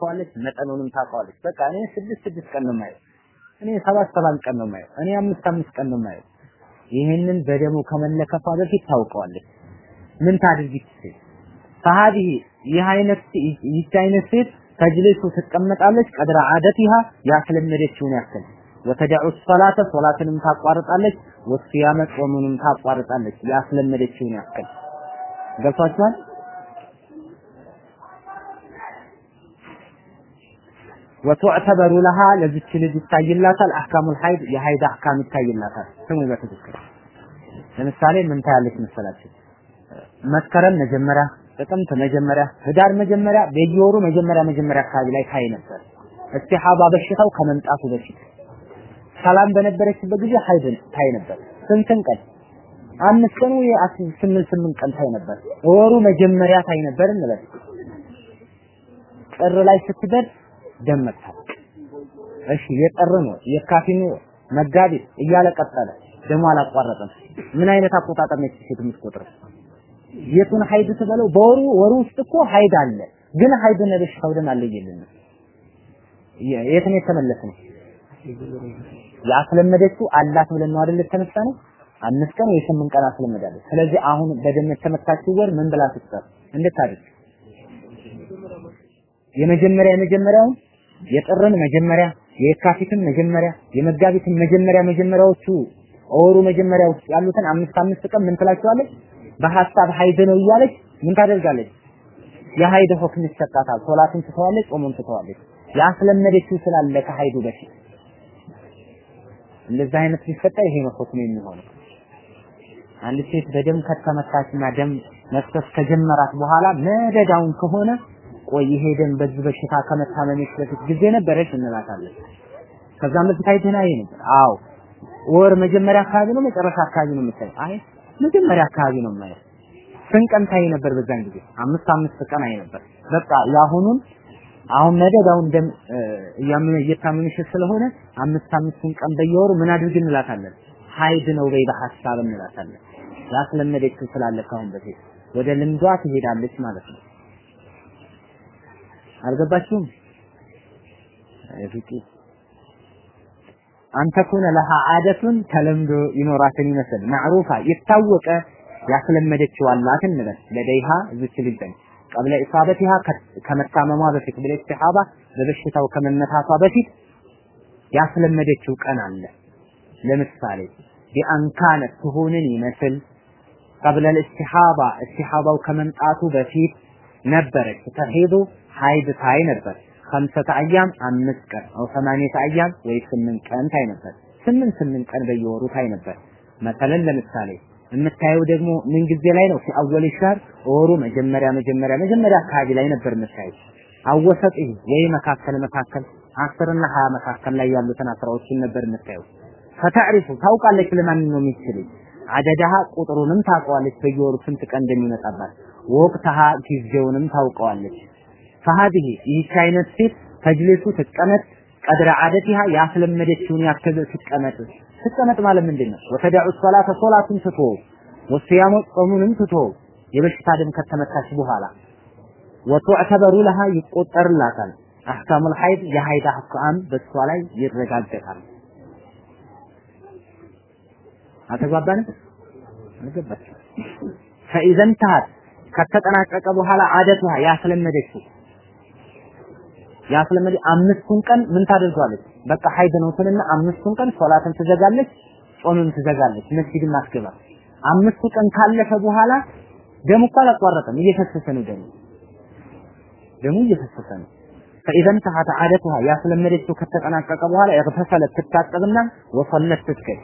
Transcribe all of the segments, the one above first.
ታውቀዋለች፣ መጠኑንም ታውቀዋለች። በቃ እኔ ስድስት ስድስት ቀን ነው የማየው፣ እኔ ሰባት ሰባት ቀን ነው የማየው፣ እኔ አምስት አምስት ቀን ነው የማየው። ይህንን በደሙ ከመለከቷ በፊት ታውቀዋለች። ምን ታድርግ ይችል ፈሃዲህ ይህ አይነት ይህች አይነት ሴት ተጅሊሱ ትቀመጣለች ቀድራ አደት አደቲሃ ያስለመደችውን ያክል ወተዳዑ ሰላተ ሶላትንም ታቋርጣለች፣ ወስያመ ጾሙንም ታቋርጣለች ያስለመደችውን ያክል ገብቷችኋል? وتعتبر لها ለዚች ልጅ ይታይላታል። أحكام الحيض የሀይድ አህካም ይታይላታል። ስሙ በትክክል። ለምሳሌ ምን ታያለች መሰላችሁ? መስከረም መጀመሪያ ጥቅምት መጀመሪያ ህዳር መጀመሪያ በየወሩ መጀመሪያ መጀመሪያ አካባቢ ላይ ታይ ነበር። እስቲሃዳ በሽታው ከመምጣቱ በፊት ሰላም በነበረችበት ጊዜ ሀይድ ታይ ነበር። ስንትን ቀን? አምስት ቀን ወይ ስምንት ስምንት ቀን ታይ ነበር። ወሩ መጀመሪያ ታይ ነበር እንበል። ጥር ላይ ስትደርስ ደም መታ እሺ የጥር ነው የካቲት ነው መጋቢት እያለ ቀጠለ ደሞ አላቋረጠም። ምን አይነት አቆጣጠር ነች ሴት የምትቆጥረው የቱን ሀይድ ትበለው በወሩ ወሩ ውስጥ እኮ ሀይድ አለ ግን ሀይድ ነው በሽታው ደም አለየልን? የት ነው የተመለስነው? ያስለመደችው አላት ብለን ነው አይደል የተነሳ አምስት ቀን ወይ ስምንት ቀን አስለመዳለች። ስለዚህ አሁን በደም የተመታችው ወር ምን ብላ ትሰር እንድታድርግ የመጀመሪያ የመጀመሪያውን የጥርን መጀመሪያ የካቲትን መጀመሪያ የመጋቢትን መጀመሪያ መጀመሪያዎቹ ወሩ ውስጥ ያሉትን አምስት አምስት ቀን ምን ትላቸዋለች? በሐሳብ ሀይድ ነው እያለች ምን ታደርጋለች? የሀይድ ሁክም ይሰጣታል። ሶላትን ትተዋለች ጾሙን ትተዋለች። ያስለመደችው ስላለ ከሀይዱ በፊት። እንደዛ አይነት ሲፈጠር ይሄ ነው ሁክም የሚሆነው። አንድ ሴት በደም ከተመታችና ደም መፍሰስ ከጀመራት በኋላ መደዳውን ከሆነ ቆይ ይሄ ደም በዚህ በሽታ ከመታመምሽ በፊት ጊዜ ነበረሽ እንላታለን። ከዛም በፊት አይተና ይሄ ነበር። አዎ። ወር መጀመሪያ አካባቢ ነው መጨረሻ አካባቢ ነው የምታይ አይ መጀመሪያ አካባቢ ነው የማየው። ስንት ታይ ነበር በዛን ጊዜ? አምስት አምስት ቀን አይ ነበር። በቃ የአሁኑን አሁን መደዳውን ደም እያመነ እየታመምሽ ስለሆነ አምስት አምስቱን ቀን በየወሩ ምን አድርግ እንላታለን? ሀይድ ነው በይ በሐሳብ እንላታለን። ያስለመደችው ስላለ ካሁን በፊት ወደ ልምዷ ትሄዳለች ማለት ነው አልገባችሁም? የፍቂ أن تكون لها عادة ተለምዶ ይኖራትን ይመስል معروفة የታወቀ ያስለመደችው አላት እንበል لديها እዚች ልጅ ዘንድ قبل إصابتها ከመታመሟ በፊት بالاستحاضة በበሽታው ከመመታቷ በፊት ያስለመደችው ቀን አለ። ለምሳሌ بأن كانت ትሆንን ይመስል قبل الاستحاضة ኢስቲሃዳው ከመምጣቱ በፊት ነበረች። تحيض ሀይድ ታይ ነበር። ከምሰተ አያም አምስት ቀን አው ሰማንየተ አያም ወይ ስምንት ቀን ታይ ነበር። ስምንት ስምንት ቀን በየወሩ ታይ ነበር። መሰለን ለምሳሌ የምታየው ደግሞ ምን ጊዜ ላይ ነው? ሲአወል ሻር ወሩ መጀመሪያ መጀመሪያ መጀመሪያ አካባቢ ላይ ነበር የምታየው። አወሰጥ ወይ መካከል መካከል አስርና ሀያ መካከል ላይ ያሉትን አስራዎችን ነበር የምታየው። ፈታሪፉ ታውቃለች ለማን ነው የሚችል አደዳሃ ቁጥሩንም ታውቀዋለች በየወሩ ስንት ቀን እንደሚመጣባት። ወቅተሃ ጊዜውንም ታውቀዋለች ፈሃዲሂ ይህች አይነት ሴት ተጅሊሱ ትቀመጥ ቀድረ አደቲሃ ያስለመደችውን ያከዘ ትቀመጥ ትቀመጥ ማለት ምንድን ነው? ወተዳዑ ሶላተ ሶላቱን ትቶ ወስያሙ ጾሙንም ትቶ የበሽታ ደም ከተመታች በኋላ ወቱዕተበሩ ለሃ ይቆጠርላታል። አህካሙል ሐይድ የሐይድ አህካም በእሷ ላይ ይረጋገጣል። አልተግባባንም? አልገባችም። ፈኢዘን ተሃት ከተጠናቀቀ በኋላ አደቷ ያስለመደችው ያስለመደ አምስቱን ቀን ምን ታደርገዋለች? በቃ ሀይድ ነው ትልና አምስቱን ቀን ሶላትን ትዘጋለች፣ ጾምን ትዘጋለች፣ መስጊድም አትገባ። አምስቱ ቀን ካለፈ በኋላ ደሙ እኮ አላቋረጠም፣ እየፈሰሰ ነው ደሙ ደሙ እየፈሰሰ ነው። فإذا انتهت عادتها ያስለመደችው ከተጠናቀቀ በኋላ اغتسلت ትታጠብና ወሰለት ትስገድ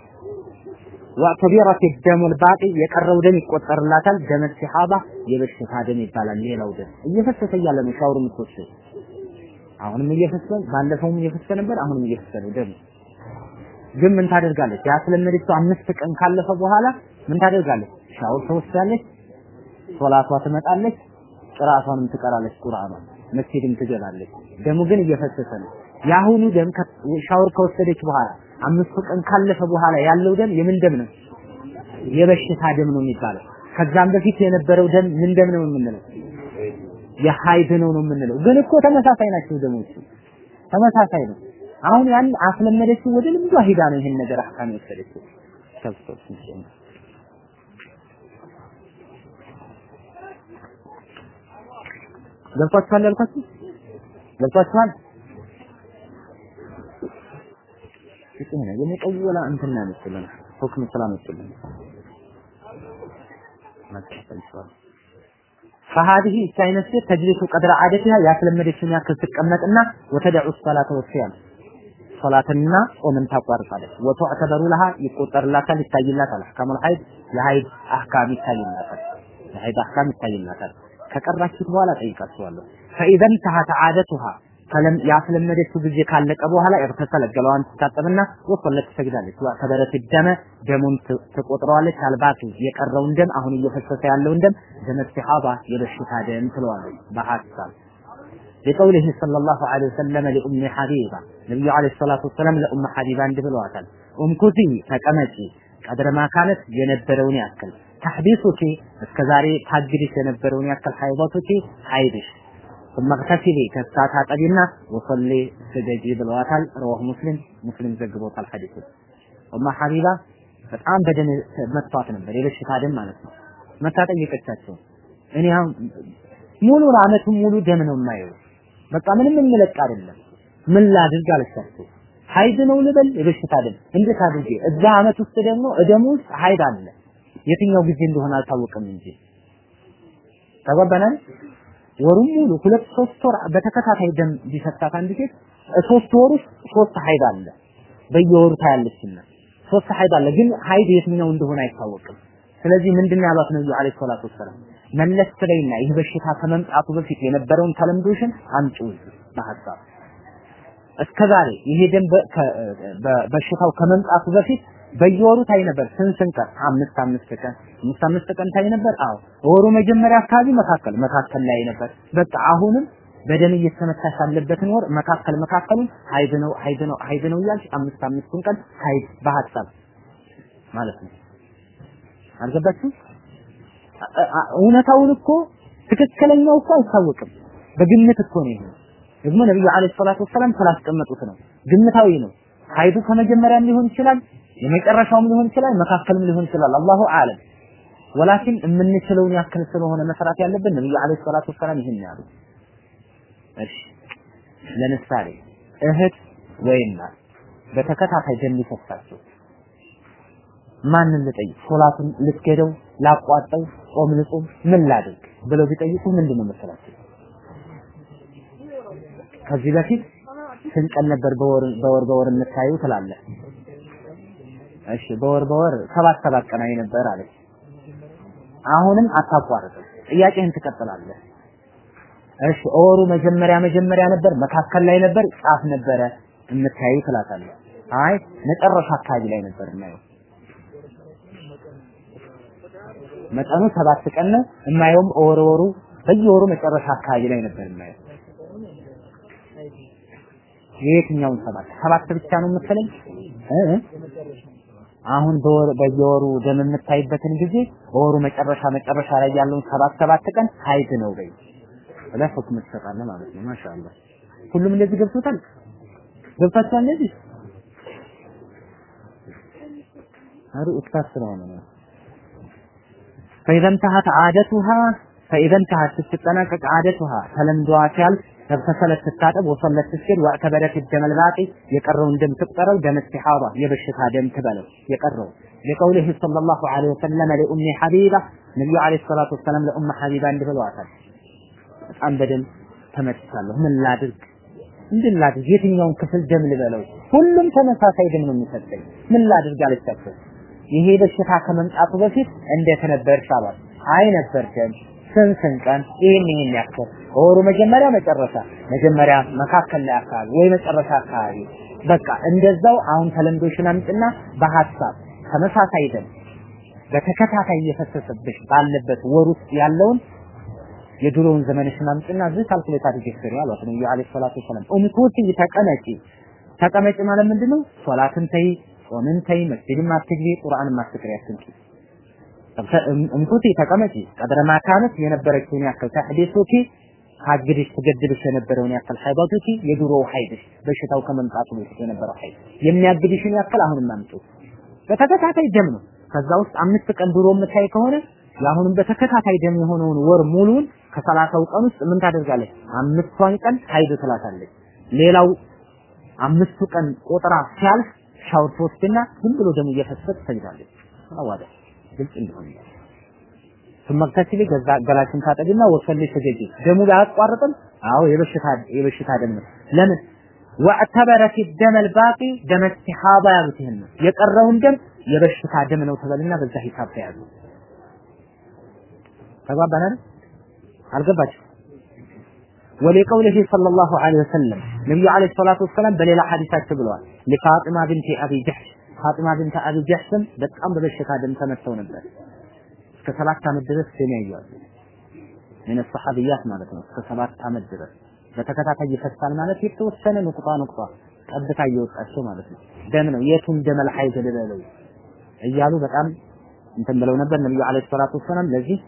ወአክቢረት ደሙ ልባቂ የቀረው ደም ይቆጠርላታል። ደመ ሲሓባ የበሽታ ደም ይባላል። ሌላው ደም እየፈሰሰ እያለ ነው ሻወር የምትወስደው አሁንም እየፈሰሰ ባለፈውም እየፈሰሰ ነበር። አሁንም እየፈሰሰ ነው ግን ምን ታደርጋለች? ያስለመደችው አምስት ቀን ካለፈ በኋላ ምን ታደርጋለች? ሻወር ትወስዳለች፣ ሶላቷ ትመጣለች፣ ቅራቷንም ትቀራለች፣ ቁርአኗን መስጊድም ትገባለች። ደሙ ግን እየፈሰሰ ነው። የአሁኑ ደም ሻወር ከወሰደች በኋላ አምስቱ ቀን ካለፈ በኋላ ያለው ደም የምን ደም ነው? የበሽታ ደም ነው የሚባለው። ከዛም በፊት የነበረው ደም ምን ደም ነው የምንለው? የሀይድ ነው ነው የምንለው። ግን እኮ ተመሳሳይ ናቸው ደሞቹ ተመሳሳይ ነው። አሁን ያን አስለመደችው ወደ ልምዷ ሂዳ ነው ይሄን ነገር አህካም የወሰደችው። ገብቷችኋል ያልኳችሁ ገብቷችኋል? ፍቅህ ነው የሚቀወላ እንትና መስለን ሁክም ስላመጡልን ማስተካከል فهذه كائنة تجلس قدر عادتها ያስለመደችውን ያክል ትቀመጥና وتدع الصلاة والصيام ሶላትና ጾምን ታቋርጣለች። ወተዕተበሩ ለሃ ይቆጠርላታል፣ ይታይላታል። አህካሙል ሀይድ የሀይድ አህካም ይታይላታል። የሀይድ አህካም ይታይላታል። ከቀራችሁት በኋላ ጠይቃችኋለሁ። ፈኢዘን ተሀተ ዓደቱሃ ፈለም ያስለመደችው ጊዜ ካለቀ በኋላ እርተሰለ ገላዋን ትታጠብና ወሰለት ትሰግዳለች። ከበረት ደመ ደሙን ትቆጥረዋለች። አልባቂ የቀረውን ደም አሁን እየፈሰሰ ያለውን ደም ደመ ሲሃባ የበሽታ ደም ትለዋለች በሐሳብ لقوله صلى الله عليه وسلم لأم حبيبة ነብዩ ሰላቱ ወሰለም ለኡም ሐቢባ እንዲህ ብለዋታል። ኡምኩቲ ተቀመጪ ቀድር ማካነት የነበረውን ያክል ታህቢሱኪ እስከዛሬ ታግድሽ የነበረውን ያክል ሀይባቱኪ ሀይድሽ ثم اغتسلي ከሳታ ጠቢና ወሰሊ ስገጂ ብለዋታል ረዋህ ሙስሊም ሙስሊም ዘግቦታል ሐዲሱ ኡማ ሐቢባ በጣም በደም መጥቷት ነበር የበሽታ ደም ማለት ነው መታ ጠየቀቻቸው እኔ አሁን ሙሉ አመቱን ሙሉ ደም ነው የማየው በቃ ምንም የምለቅ አይደለም ምን ላድርግ አለቻቸው ሀይድ ነው ልበል የበሽታ ደም እንዴት አድርጌ እዛ አመት ውስጥ ደግሞ እደም ውስጥ ሀይድ አለ የትኛው ጊዜ እንደሆነ አልታወቀም እንጂ ተገባናል ወሩን ሙሉ ሁለት ሶስት ወር በተከታታይ ደም ቢፈሳት አንድ ሴት ሶስት ወር ውስጥ ሶስት ሀይድ አለ። በየወሩ ታያለችና ሶስት ሀይድ አለ። ግን ሀይድ የትኛው እንደሆነ አይታወቅም። ስለዚህ ምንድነው ያሏት ነብዩ عليه الصلاة والسلام? መለስ በይና ይህ በሽታ ከመምጣቱ በፊት የነበረውን ተለምዶሽን አምጪው በሐሳብ እስከዛሬ ይሄ ደም በሽታው ከመምጣቱ በፊት በየወሩ ታይ ነበር። ስንት ቀን? አምስት አምስት ቀን አምስት አምስት ቀን ታይ ነበር። አዎ ወሩ መጀመሪያ አካባቢ መካከል መካከል ላይ ነበር። በቃ አሁንም በደም እየተመታሽ ያለበትን ወር መካከል መካከሉን ሀይድ ነው ሀይድ ነው ሀይድ ነው እያልሽ አምስት አምስቱን ቀን ሀይድ በሐሳብ ማለት ነው። አልገባችም? እውነታውን እኮ ትክክለኛው እኮ አይታወቅም። በግምት እኮ ነው ይሄ። ደግሞ ነብዩ አለይሂ ሰላቱ ወሰላም ስላስቀመጡት ነው። ግምታዊ ነው። ሀይዱ ከመጀመሪያም ሊሆን ይችላል፣ የመጨረሻውም ሊሆን ይችላል፣ መካከልም ሊሆን ይችላል። አላሁ አለም። ወላኪን የምንችለውን ያክል ስለሆነ መስራት ያለብን ነብዩ አለይሂ ሰላቱ ወሰላም ይህን ያሉ። እሺ ለምሳሌ እህት ወይም በተከታታይ ደም ሊፈሳቸው ማንን ልጠይቅ? ሶላቱን ልትገደው፣ ላቋጠው፣ ጾም ልጹም፣ ምን ላድርግ ብለው ቢጠይቁ ምንድን ነው መሰላችሁ? ከዚህ በፊት ስንት ነበር በወር በወር የምታዩ ትላለህ። እሺ በወር በወር ሰባት ሰባት ቀን አይ ነበር አለች። አሁንም አታቋርጥም፣ ጥያቄህን ትቀጥላለህ። እሺ ወሩ መጀመሪያ መጀመሪያ ነበር፣ መካከል ላይ ነበር፣ ጫፍ ነበረ የምታዩ ትላታለህ። አይ መጨረሻ አካባቢ ላይ ነበር የማየው መጠኑ ሰባት ቀን ነው። የማየውም ወር ወሩ በየወሩ መጨረሻ አካባቢ ላይ ነበር የማየው። የየትኛውን ሰባት ሰባት ብቻ ነው የምትለኝ እ አሁን በወር በየወሩ ደም የምታይበትን ጊዜ በወሩ መጨረሻ መጨረሻ ላይ ያለውን ሰባት ሰባት ቀን ሀይድ ነው በይ ብለህ ሁክም ትሰጣለህ ማለት ነው። ማሻአላህ ሁሉም እንደዚህ ገብቶታል። ገብታችኋል እንደዚህ አሩ ኡስታዝ ስለሆነ ነው። فإذا انتهت عادتها فإذا انتهت ስትጠናቀቅ عادتها ተለምዷ ሲያልፍ ተብተሰለት ትታጠብ፣ ወሰለት ትስገድ፣ ወአተበረት ደመል ባቂ የቀረውን ደም ትቁጠረው፣ ደም ኢስቲሃባ የበሽታ ደም ትበለው የቀረው ለቀውልህ ሰለላሁ ዐለይሂ ወሰለም ለኡሚ ሐቢባ ነብዩ ዐለይሂ ሰላቱ ወሰለም ለኡም ሐቢባ እንዲህ በጣም በደም ተመትቻለሁ፣ ምን ላድርግ? ምንድን ላድርግ? የትኛውን ክፍል ደም ልበለው? ሁሉም ተመሳሳይ ደም ነው የሚሰጠኝ፣ ምን ላድርግ አለቻቸው። ይሄ በሽታ ከመምጣቱ በፊት እንዴት ነበርሽ አይ ነበር ደም ስንት ቀን ይሄን ይሄን ያክል ወሩ መጀመሪያ መጨረሻ መጀመሪያ መካከል ላይ አካባቢ ወይ መጨረሻ አካባቢ በቃ እንደዛው አሁን ተለምዶሽን አምጥና በሐሳብ ተመሳሳይ ደም በተከታታይ እየፈሰሰብሽ ባለበት ወር ውስጥ ያለውን የድሮውን ዘመንሽን አምጥና እዚህ calculate አድርገሽ ስሪ አሏት ነብዩ عليه الصلاة والسلام። امكثي ተቀመጪ። ተቀመጪ ማለት ምንድነው? ሶላትን ተይ ጾምን ተይ መስጊድም አትግቢ ቁርአንም አትቅሪ አትንኪ امكثي ተቀመጪ قدر ما كانت የነበረችውን ያክል تحبسك ታግድሽ ትገድልሽ የነበረውን ያክል ሀይባቶች የድሮው ሀይድሽ በሽታው ከመምጣቱ በፊት የነበረው ሀይድ የሚያግድሽን ያክል አሁንም አምጡ። በተከታታይ ደም ነው። ከዛ ውስጥ አምስት ቀን ድሮ የምታይ ከሆነ የአሁንም በተከታታይ ደም የሆነውን ወር ሙሉን ከሰላሳው ቀን ውስጥ ምን ታደርጋለች? አምስቷን ቀን ሀይድ ትላታለች። ሌላው አምስቱ ቀን ቆጥራ ሲያልፍ ሻወር ትወስድና ዝም ብሎ ደሙ እየፈሰሰ ትሰግዳለች። አዋዳ ግልጽ እንደሆነ ثم اغتسلي ገዛ ገላሽን ታጠቢና وصلي ስገጂ ደሙ አያቋርጥም። አዎ የበሽታ የበሽታ ደም ነው። ለምን واعتبرت الدم الباقي دم استحاضة ያሉት ይሄን ነው። የቀረውን ደም የበሽታ ደም ነው ተበልና በዛ ሂሳብ ተያዙ። ተግባባናል? አልገባችሁ? ولقوله صلى الله عليه وسلم ነብዩ عليه الصلاة والسلام በሌላ ሐዲሳቸው ብለዋል لفاطمة بنت أبي جحش ፋጢማ ቢንት አቢ ጀህሽም በጣም በበሽታ ደም ተመተው ነበር። እስከ ሰባት ዓመት ድረስ ደም ያዩዋል ምን ሰሐቢያት ማለት ነው። እስከ ሰባት ዓመት ድረስ በተከታታይ ይፈሳል ማለት የተወሰነ ንቁጣ ንቁጣ ጠብታ እየወጣቸው ማለት ነው። ደም ነው። የቱን ደመል ሐይድ ልበለው እያሉ በጣም እንትን ብለው ነበር ነብዩ አለይሂ ሰላቱ ወሰላም። ለዚህ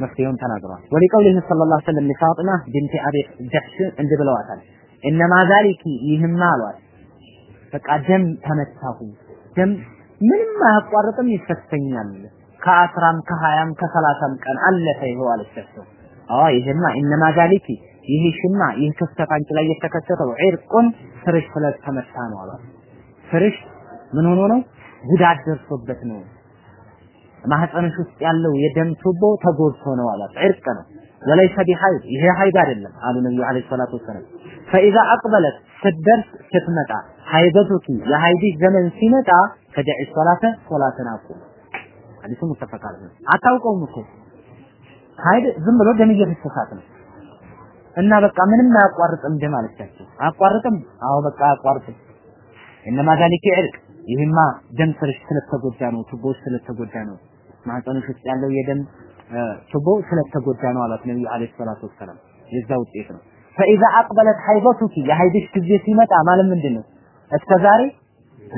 መፍትሄውን ተናግረዋል። ወሊቀውሊህ ሰለላሁ ዐለይሂ ወሰለም ለፋጢማ ቢንቲ አቢ ጀህሽ እንዲህ ብለዋታል። እነማ ዛሊኪ ይህማ አሏት በቃ ደም ተመታሁ፣ ደም ምንም አያቋርጥም ይፈሰኛል፣ ከአስራም ከሀያም ከሰላሳም ቀን አለፈ ይኸው አለቻቸው። አዎ ይህማ እነማ ዛሊኪ ይህ ሽማ ይህ ክስተት አንቺ ላይ የተከሰተው ዒርቁን ፍርሽ ስለተመታ ነው አሏት። ፍርሽ ምን ሆኖ ነው? ጉዳት ደርሶበት ነው ማህፀንሽ ውስጥ ያለው የደም ቱቦ ተጎድቶ ነው አላት። ዕርቅ ነው ወለይሰ ቢሐይድ ይሄ ሐይድ አይደለም አሉ ነብዩ አለይሂ ሰላቱ ወሰላም። ፈኢዛ አቅበለት ስትደርስ ስትመጣ ሐይደቱኪ የሐይድሽ ዘመን ሲመጣ ፈደዒ ሶላተ ሶላትን አቁም። ሐዲሱ ሙተፈቅ አለህ። አታውቀውም እኮ ሐይድ ዝም ብሎ ደም እየፈሰሳት ነው እና በቃ ምንም አያቋርጥም ደም አለቻቸው። አያቋርጥም? አዎ በቃ አያቋርጥም። እነማ ዛሊከ ዕርቅ ይህማ ደም ስርሽ ስለተጎዳ ነው፣ ቱቦች ስለተጎዳ ነው። ማህፀንሽ ውስጥ ያለው የደም ቱቦ ስለተጎዳ ነው አላት ነብዩ አለይሂ ሰላቱ ወሰላም። የዛ ውጤት ነው። ፈኢዛ አቅበለት ሐይበቱኪ የሐይድሽ ጊዜ ሲመጣ ማለት ምንድን ነው? እስከ ዛሬ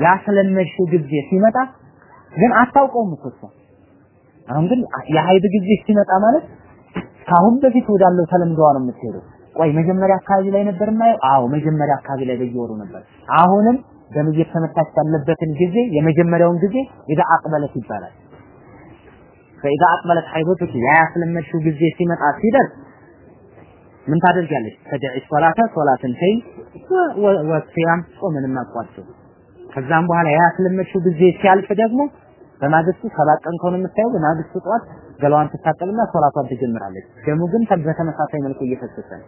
ያስለመድሽው ጊዜ ሲመጣ ግን አታውቀውም እኮ እሷ። አሁን ግን የሐይድ ጊዜ ሲመጣ ማለት ከአሁን በፊት ወዳለው ተለምዶዋ ነው የምትሄደው። ቆይ መጀመሪያ አካባቢ ላይ ነበር የማየው? አዎ መጀመሪያ አካባቢ ላይ በየወሩ ነበር። አሁንም ደም እየተመታች ያለበትን ጊዜ የመጀመሪያውን ጊዜ ኢዛ አቅበለት ይባላል። ፈኢዛ አቅበለት ሐይበቱኪ ያ ያስለመድሽው ጊዜ ሲመጣ ሲደርስ ምን ታደርጊያለሽ? ተደዒ ሶላተ ሶላትን ተይ ወሲያም ጾምንም አቋርጪ። ከዛም በኋላ ያ ያስለመድሽው ጊዜ ሲያልፍ ደግሞ በማግስቱ ሰባት ቀን ከሆነ የምታየው በማግስቱ ጠዋት ገላዋን ትታጠብና ሶላቷን ትጀምራለች። ደሙ ግን በተመሳሳይ መልኩ እየፈሰሰ ነው።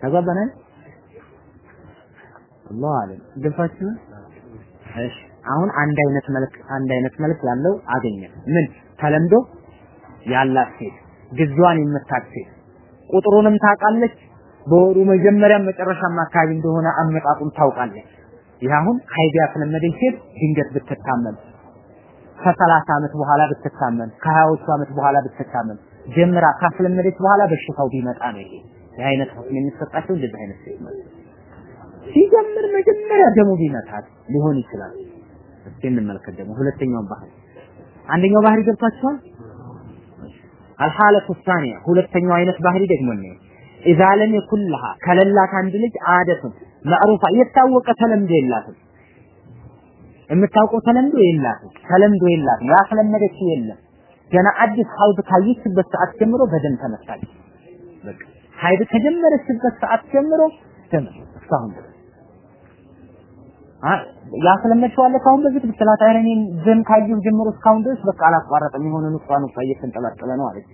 ተጓባናል? አላሁ አለም ገባችሁ? እሺ አሁን አንድ አይነት መልክ አንድ አይነት መልክ ያለው አገኘ። ምን ተለምዶ ያላት ሴት ጊዜዋን የምታት ሴት ቁጥሩንም ታውቃለች። በወሩ መጀመሪያም መጨረሻም አካባቢ እንደሆነ አመጣጡን ታውቃለች። ይህ አሁን ሀይድ ያስለመደች ሴት ድንገት ብትታመም ከሰላሳ ዓመት በኋላ ብትታመም ከሀያዎቹ ዓመት በኋላ ብትታመም ጀምራ ካስለመደች በኋላ በሽታው ቢመጣ ነው ይሄ ይህ አይነት ሁክም የሚሰጣቸው እንደዚህ አይነት ሴት ነው። ሲጀምር መጀመሪያ ደሙ ቢመታት ሊሆን ይችላል። እስቲ እንመልከት ደግሞ ሁለተኛውን ባህሪ። አንደኛው ባህሪ ገብቷችኋል? አልሐለቱ ሳኒያ ሁለተኛው አይነት ባህሪ ደግሞ ነው ኢዛ ለም የኩን ለሃ ከሌላት አንድ ልጅ አደቱን ማዕሩፋ የታወቀ ተለምዶ የላትም። የምታውቀው ተለምዶ የላትም። ተለምዶ የላትም። ያስለመደችው የለም። ገና አዲስ ሀይድ ካየችበት ሰዓት ጀምሮ በደም ተመታች። በቃ ሀይድ ከጀመረችበት ሰዓት ጀምሮ ደም እስካሁን ድረስ ያስለመድሽው አለ ካሁን በፊት ብትላት አይደል እኔን ደም ካየሁ ጀምሮ እስካሁን ድረስ በቃ አላቋረጠም የሆነ ንጥፋ ንጥፋ እየተንጠባጠበ ነው አለች።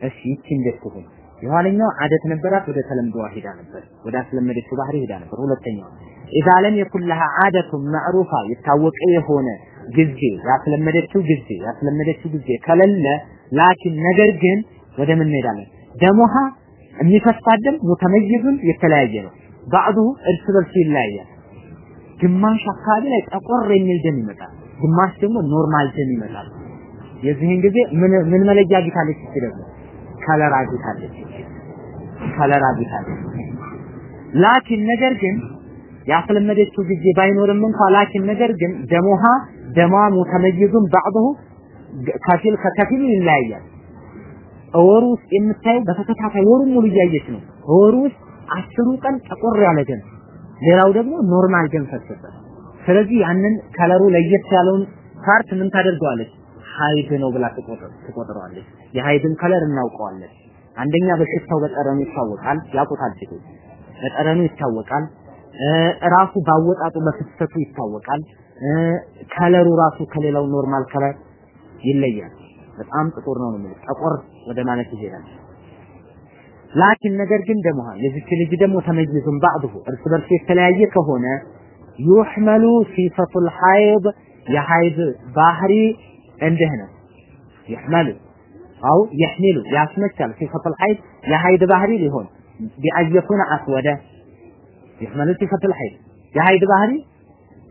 እሺ ይቺ እንዴት ትሆን? የኋለኛው አደት ነበራት ወደ ተለምዶዋ ሄዳ ነበር፣ ወደ አስለመደችው ባህሪ ሄዳ ነበር። ሁለተኛው ኢዛ ለም የኩን ለሃ አደቱን ማዕሩፋ የታወቀ የሆነ ጊዜ ያስለመደችው ጊዜ ያስለመደችው ጊዜ ከሌለ لكن ነገር ግን ወደ ምን እንሄዳለን? دمها የሚፈሳት ደም متميز የተለያየ ነው። بعضه እርስ በርሱ ይለያያል። ግማሽ አካባቢ ላይ ጠቆር የሚል ደም ይመጣል፣ ግማሽ ደግሞ normal ደም ይመጣል። የዚህን ጊዜ ምን ምን መለያ አግኝታለች? እቺ ደግሞ color አግኝታለች፣ color አግኝታለች። لكن ነገር ግን ያስለመደችው ጊዜ ባይኖርም እንኳ لكن ነገር ግን دمها ደሟ متميز بعضه ከፊል ከከፊል ይለያያል። ወሩ ውስጥ የምታየው በተከታታይ ወሩን ሙሉ እያየች ነው። ወሩ ውስጥ አስሩ ቀን ጠቆር ያለ ደም፣ ሌላው ደግሞ normal ደም ፈሰሰ። ስለዚህ ያንን color ኡ ለየት ያለውን part ምን ታደርገዋለች? ሀይድ ነው ብላ ትቆጥረዋለች። የሀይድን color እናውቀዋለን። አንደኛ በሽታው በጠረኑ ይታወቃል፣ ያውቁታል በጠረኑ ይታወቃል። ራሱ ባወጣጡ በፍሰቱ ይታወቃል። color ኡ ራሱ ከሌላው normal color ይለያል። በጣም ጥቁር ነው ነው ጠቆር ወደ ማለት ይሄዳል። لكن ነገር ግን ደግሞ የዚች ልጅ ደግሞ متميز بعضه እርስ በርስ የተለያየ ከሆነ يحمل صفة الحيض የሐይድ ባህሪ እንዲህ ነው። يحمل أو يحمل ያስመቻል صفة الحيض የሐይድ ባህሪ ሊሆን بأن يكون أسود يحمل صفة الحيض የሐይድ ባህሪ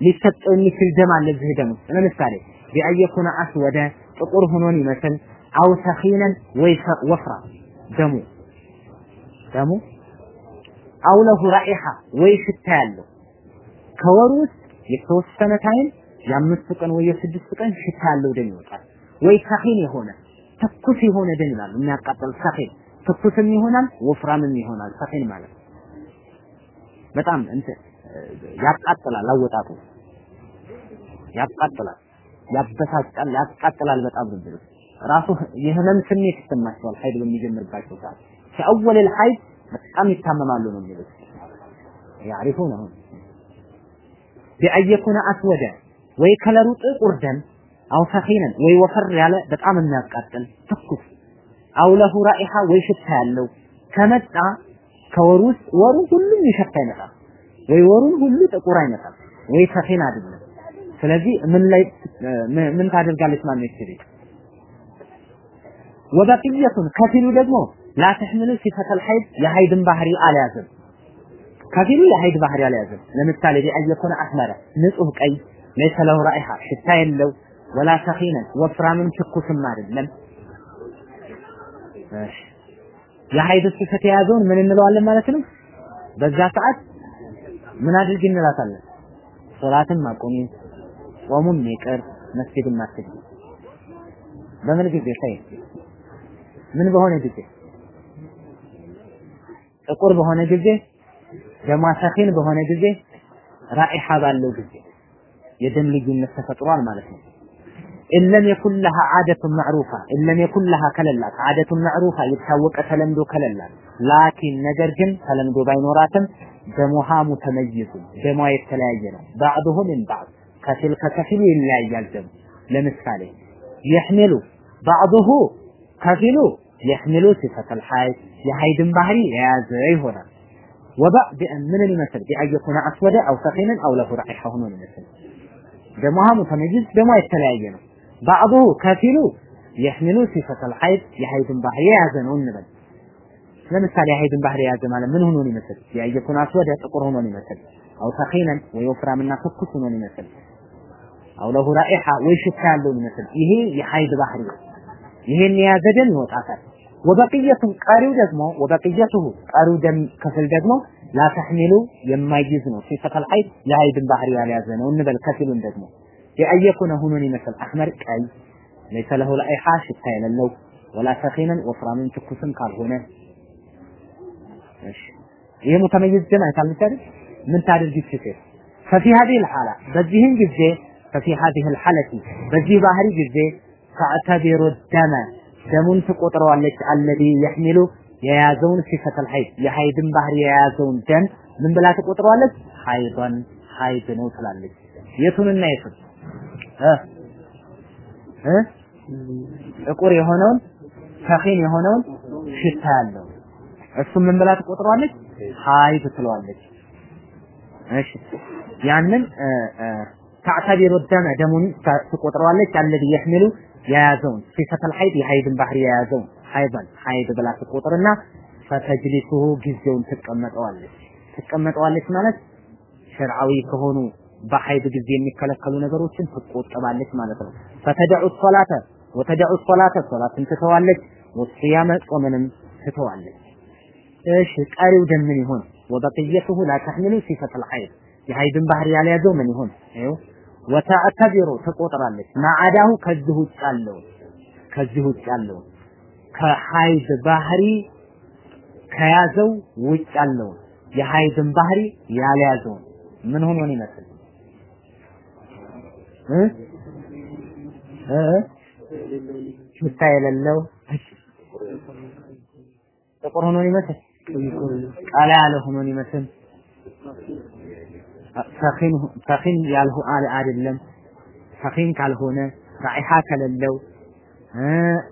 ሊሰጠው የሚችል ደም አለ እዚህ ደም ውስጥ ለምሳሌ بأن يكون أسود ጥቁር ሆኖን ይመስል أو ثخينا ወይ ወፍራም ደሙ ደሙ أو له رائحة ወይ ሽታ ያለው ከወሩ ውስጥ የተወሰነ time የአምስት ቀን ወይ የስድስት ቀን ሽታ ያለው ደም ይወጣል። ወይ ሰኺን የሆነ ትኩስ የሆነ ደም ይላሉ የሚያቃጥል ሰኺን ትኩስም ይሆናል ወፍራምም ይሆናል። ሰኺን ማለት በጣም እንትን ያቃጥላል። አወጣጡ ያቃጥላል፣ ያበሳጫል፣ ያቃጥላል። በጣም ነው ራሱ የህመም ስሜት ይሰማቸዋል ሀይድ በሚጀምርባቸው ሰዓት ከአወል الحيض በጣም ይታመማሉ ነው የሚሉት ያሪፉነሁ ቢአን የኩነ አስወደ ወይ ከለሩ ጥቁር ደም አው ሰኺነን ወይ ወፈር ያለ በጣም የሚያቃጥል ትኩስ አው ለሁ ራኢሐ ወይ ሽታ ያለው ከመጣ ከወሩ ውስጥ ወሩ ሁሉም ይሸታ ይመጣል ወይ ወሩን ሁሉ ጥቁር አይመጣም ወይ ሰኺን አይደለም ስለዚህ ምን ላይ ምን ታደርጋለች ማለት ነው ይችላል ወበቅየቱን ከፊሉ ደግሞ ላ ተሕምሉ ሲፈተል ሐይድ የሐይድን ባህሪ አልያዘም ከፊሉ የሐይድ ባህሪ አልያዘም ለምሳሌ ቢአየኩነ አህመረ ንጹህ ቀይ ለይሰ ለሁ ራኢሐ ሽታ የለው ወላ ሰኺነን ወፍራምም ትኩስም አይደለም የሐይድ ሲፈት የያዘውን ምን እንለዋለን ማለት ነው በዛ ሰዓት ምን አድርግ እንላታለን ሶላትን ማቆሚ ጾሙም ይቅር መስጊድም አትግቢ በምን ጊዜ ሳይ ምን በሆነ ጊዜ ጥቁር በሆነ ጊዜ ደሟ ሰኺን በሆነ ጊዜ ራኢሐ ባለው ጊዜ የደም ልዩነት ተፈጥሯል ማለት ነው። ኢለም የኩን ለሃ ዓደቱን መዕሩፋ ኢለም የኩን ከለላት ዓደቱን መዕሩፋ የታወቀ ተለምዶ ከለላት ላኪን ነገር ግን ተለምዶ ባይኖራትም ደሙሃ ሙተመይዙ ደሟ የተለያየ ነው። ባዕዱሁ ምን ባዕድ ከፊል ከከፊሉ ይለያያል ደሙ ለምሳሌ يحمل بعضه ከፊሉ يحمل صفة الحيض የሐይድን ባህሪ የያዘ ይሆናል። وبعض ምንን ይመስል بأن يكون أسود أو ثخينا أو له رائحة ሆኖ ይመስል دمها متميز ደሟ የተለያየ ነው። بعضه ከፊሉ يحمل صفة الحيض የሐይድን ባህሪ የያዘ ነው እንበል። ለምሳሌ የሐይድን ባህሪ የያዘ ማለት ምን ሆኖ ይመስል بأن يكون أسود ጥቁር ሆኖ ይመስል አው ሰኺነን ወይ ወፍራምና ትኩስ ሆኖ ይመስል አው ለሁ ራኢሐ ወይ ሽታ ያለው ይመስል ይሄ የሐይድ ባህሪ ነው። ይሄን የያዘ ደም ይወጣታል። ወበቅየቱን ቀሪው ደግሞ ወበቅየቱሁ ቀሪው ደም ክፍል ደግሞ ላ ተሕሚሉ የማይይዝ ነው። ሲፈተል ሐይድ የሐይድን ባህሪ ያልያዘ ነው እንበል። ከፊሉን ደግሞ የአየኩነ ሁኑን ይመስል አሕመር ቀይ ለይሰ ለሁ ላኢሓ ሽታ የሌለው ወላ ሰኺነን ወፍራምን ትኩስም ካልሆነ እሺ ይሄ ሙተመይዝ ደም አይታለች አይደል? ምን ታደርግ ይችላል? ففي هذه الحالة በዚህን ጊዜ ففي هذه الحالة በዚህ ባህሪ ጊዜ تعتبر الدم ደሙን ትቆጥረዋለች አለዚ የሕሚሉ የያዘውን ሲፈተል ሐይድ የሐይድን ባህሪ የያዘውን ደም ምን ብላ ትቆጥረዋለች? ሐይዷን ሐይድ ነው ትላለች። የቱንና የቱን ጥቁር የሆነውን ሰኺን የሆነውን ሽታ ያለው እሱ ምን ብላ ትቆጥረዋለች? ሐይድ ትለዋለች። እሺ ያንን ታዕተቢሩ ደመ ደሙን ትቆጥረዋለች አለዚ የሕሚሉ የያዘውን ሲፈተል ሐይድ የሐይድን ባህሪ የያዘውን ሐይድን ሐይድ ብላ ትቆጥርና ፈተጅሊሱሁ ጊዜውን ትቀመጠዋለች ትቀመጠዋለች ማለት ሸርዓዊ ከሆኑ በሐይድ ጊዜ የሚከለከሉ ነገሮችን ትቆጠባለች ማለት ነው። ፈተደዑ ሶላተ ወተደዑ ሶላተ ሶላትን ትተዋለች፣ ወስያመ ጾምንም ትተዋለች። እሺ ቀሪው ደም ምን ይሆን? ወበቅየቱሁ ላ ተሕሚሉ ሲፈተል ሐይድ የሐይድን ባህሪ ያልያዘው ምን ይሆን? ይኸው ወተዕተቢሩ ትቆጥራለች። ማዓዳሁ ከዚህ ውጭ ያለውን ከዚህ ውጭ ያለውን ከሀይድ ባህሪ ከያዘው ውጭ ያለውን የሀይድን ባህሪ ያልያዘውን ምን ሆኖ ነው ይመስል እ? ሽታ የሌለው ጥቁር ሆኖ ይመስል ቀላ ያለ ሆኖ ይመስል ሰኺን ያልሁ አይደለም። ሰኺን ካልሆነ ራኢሃ ከሌለው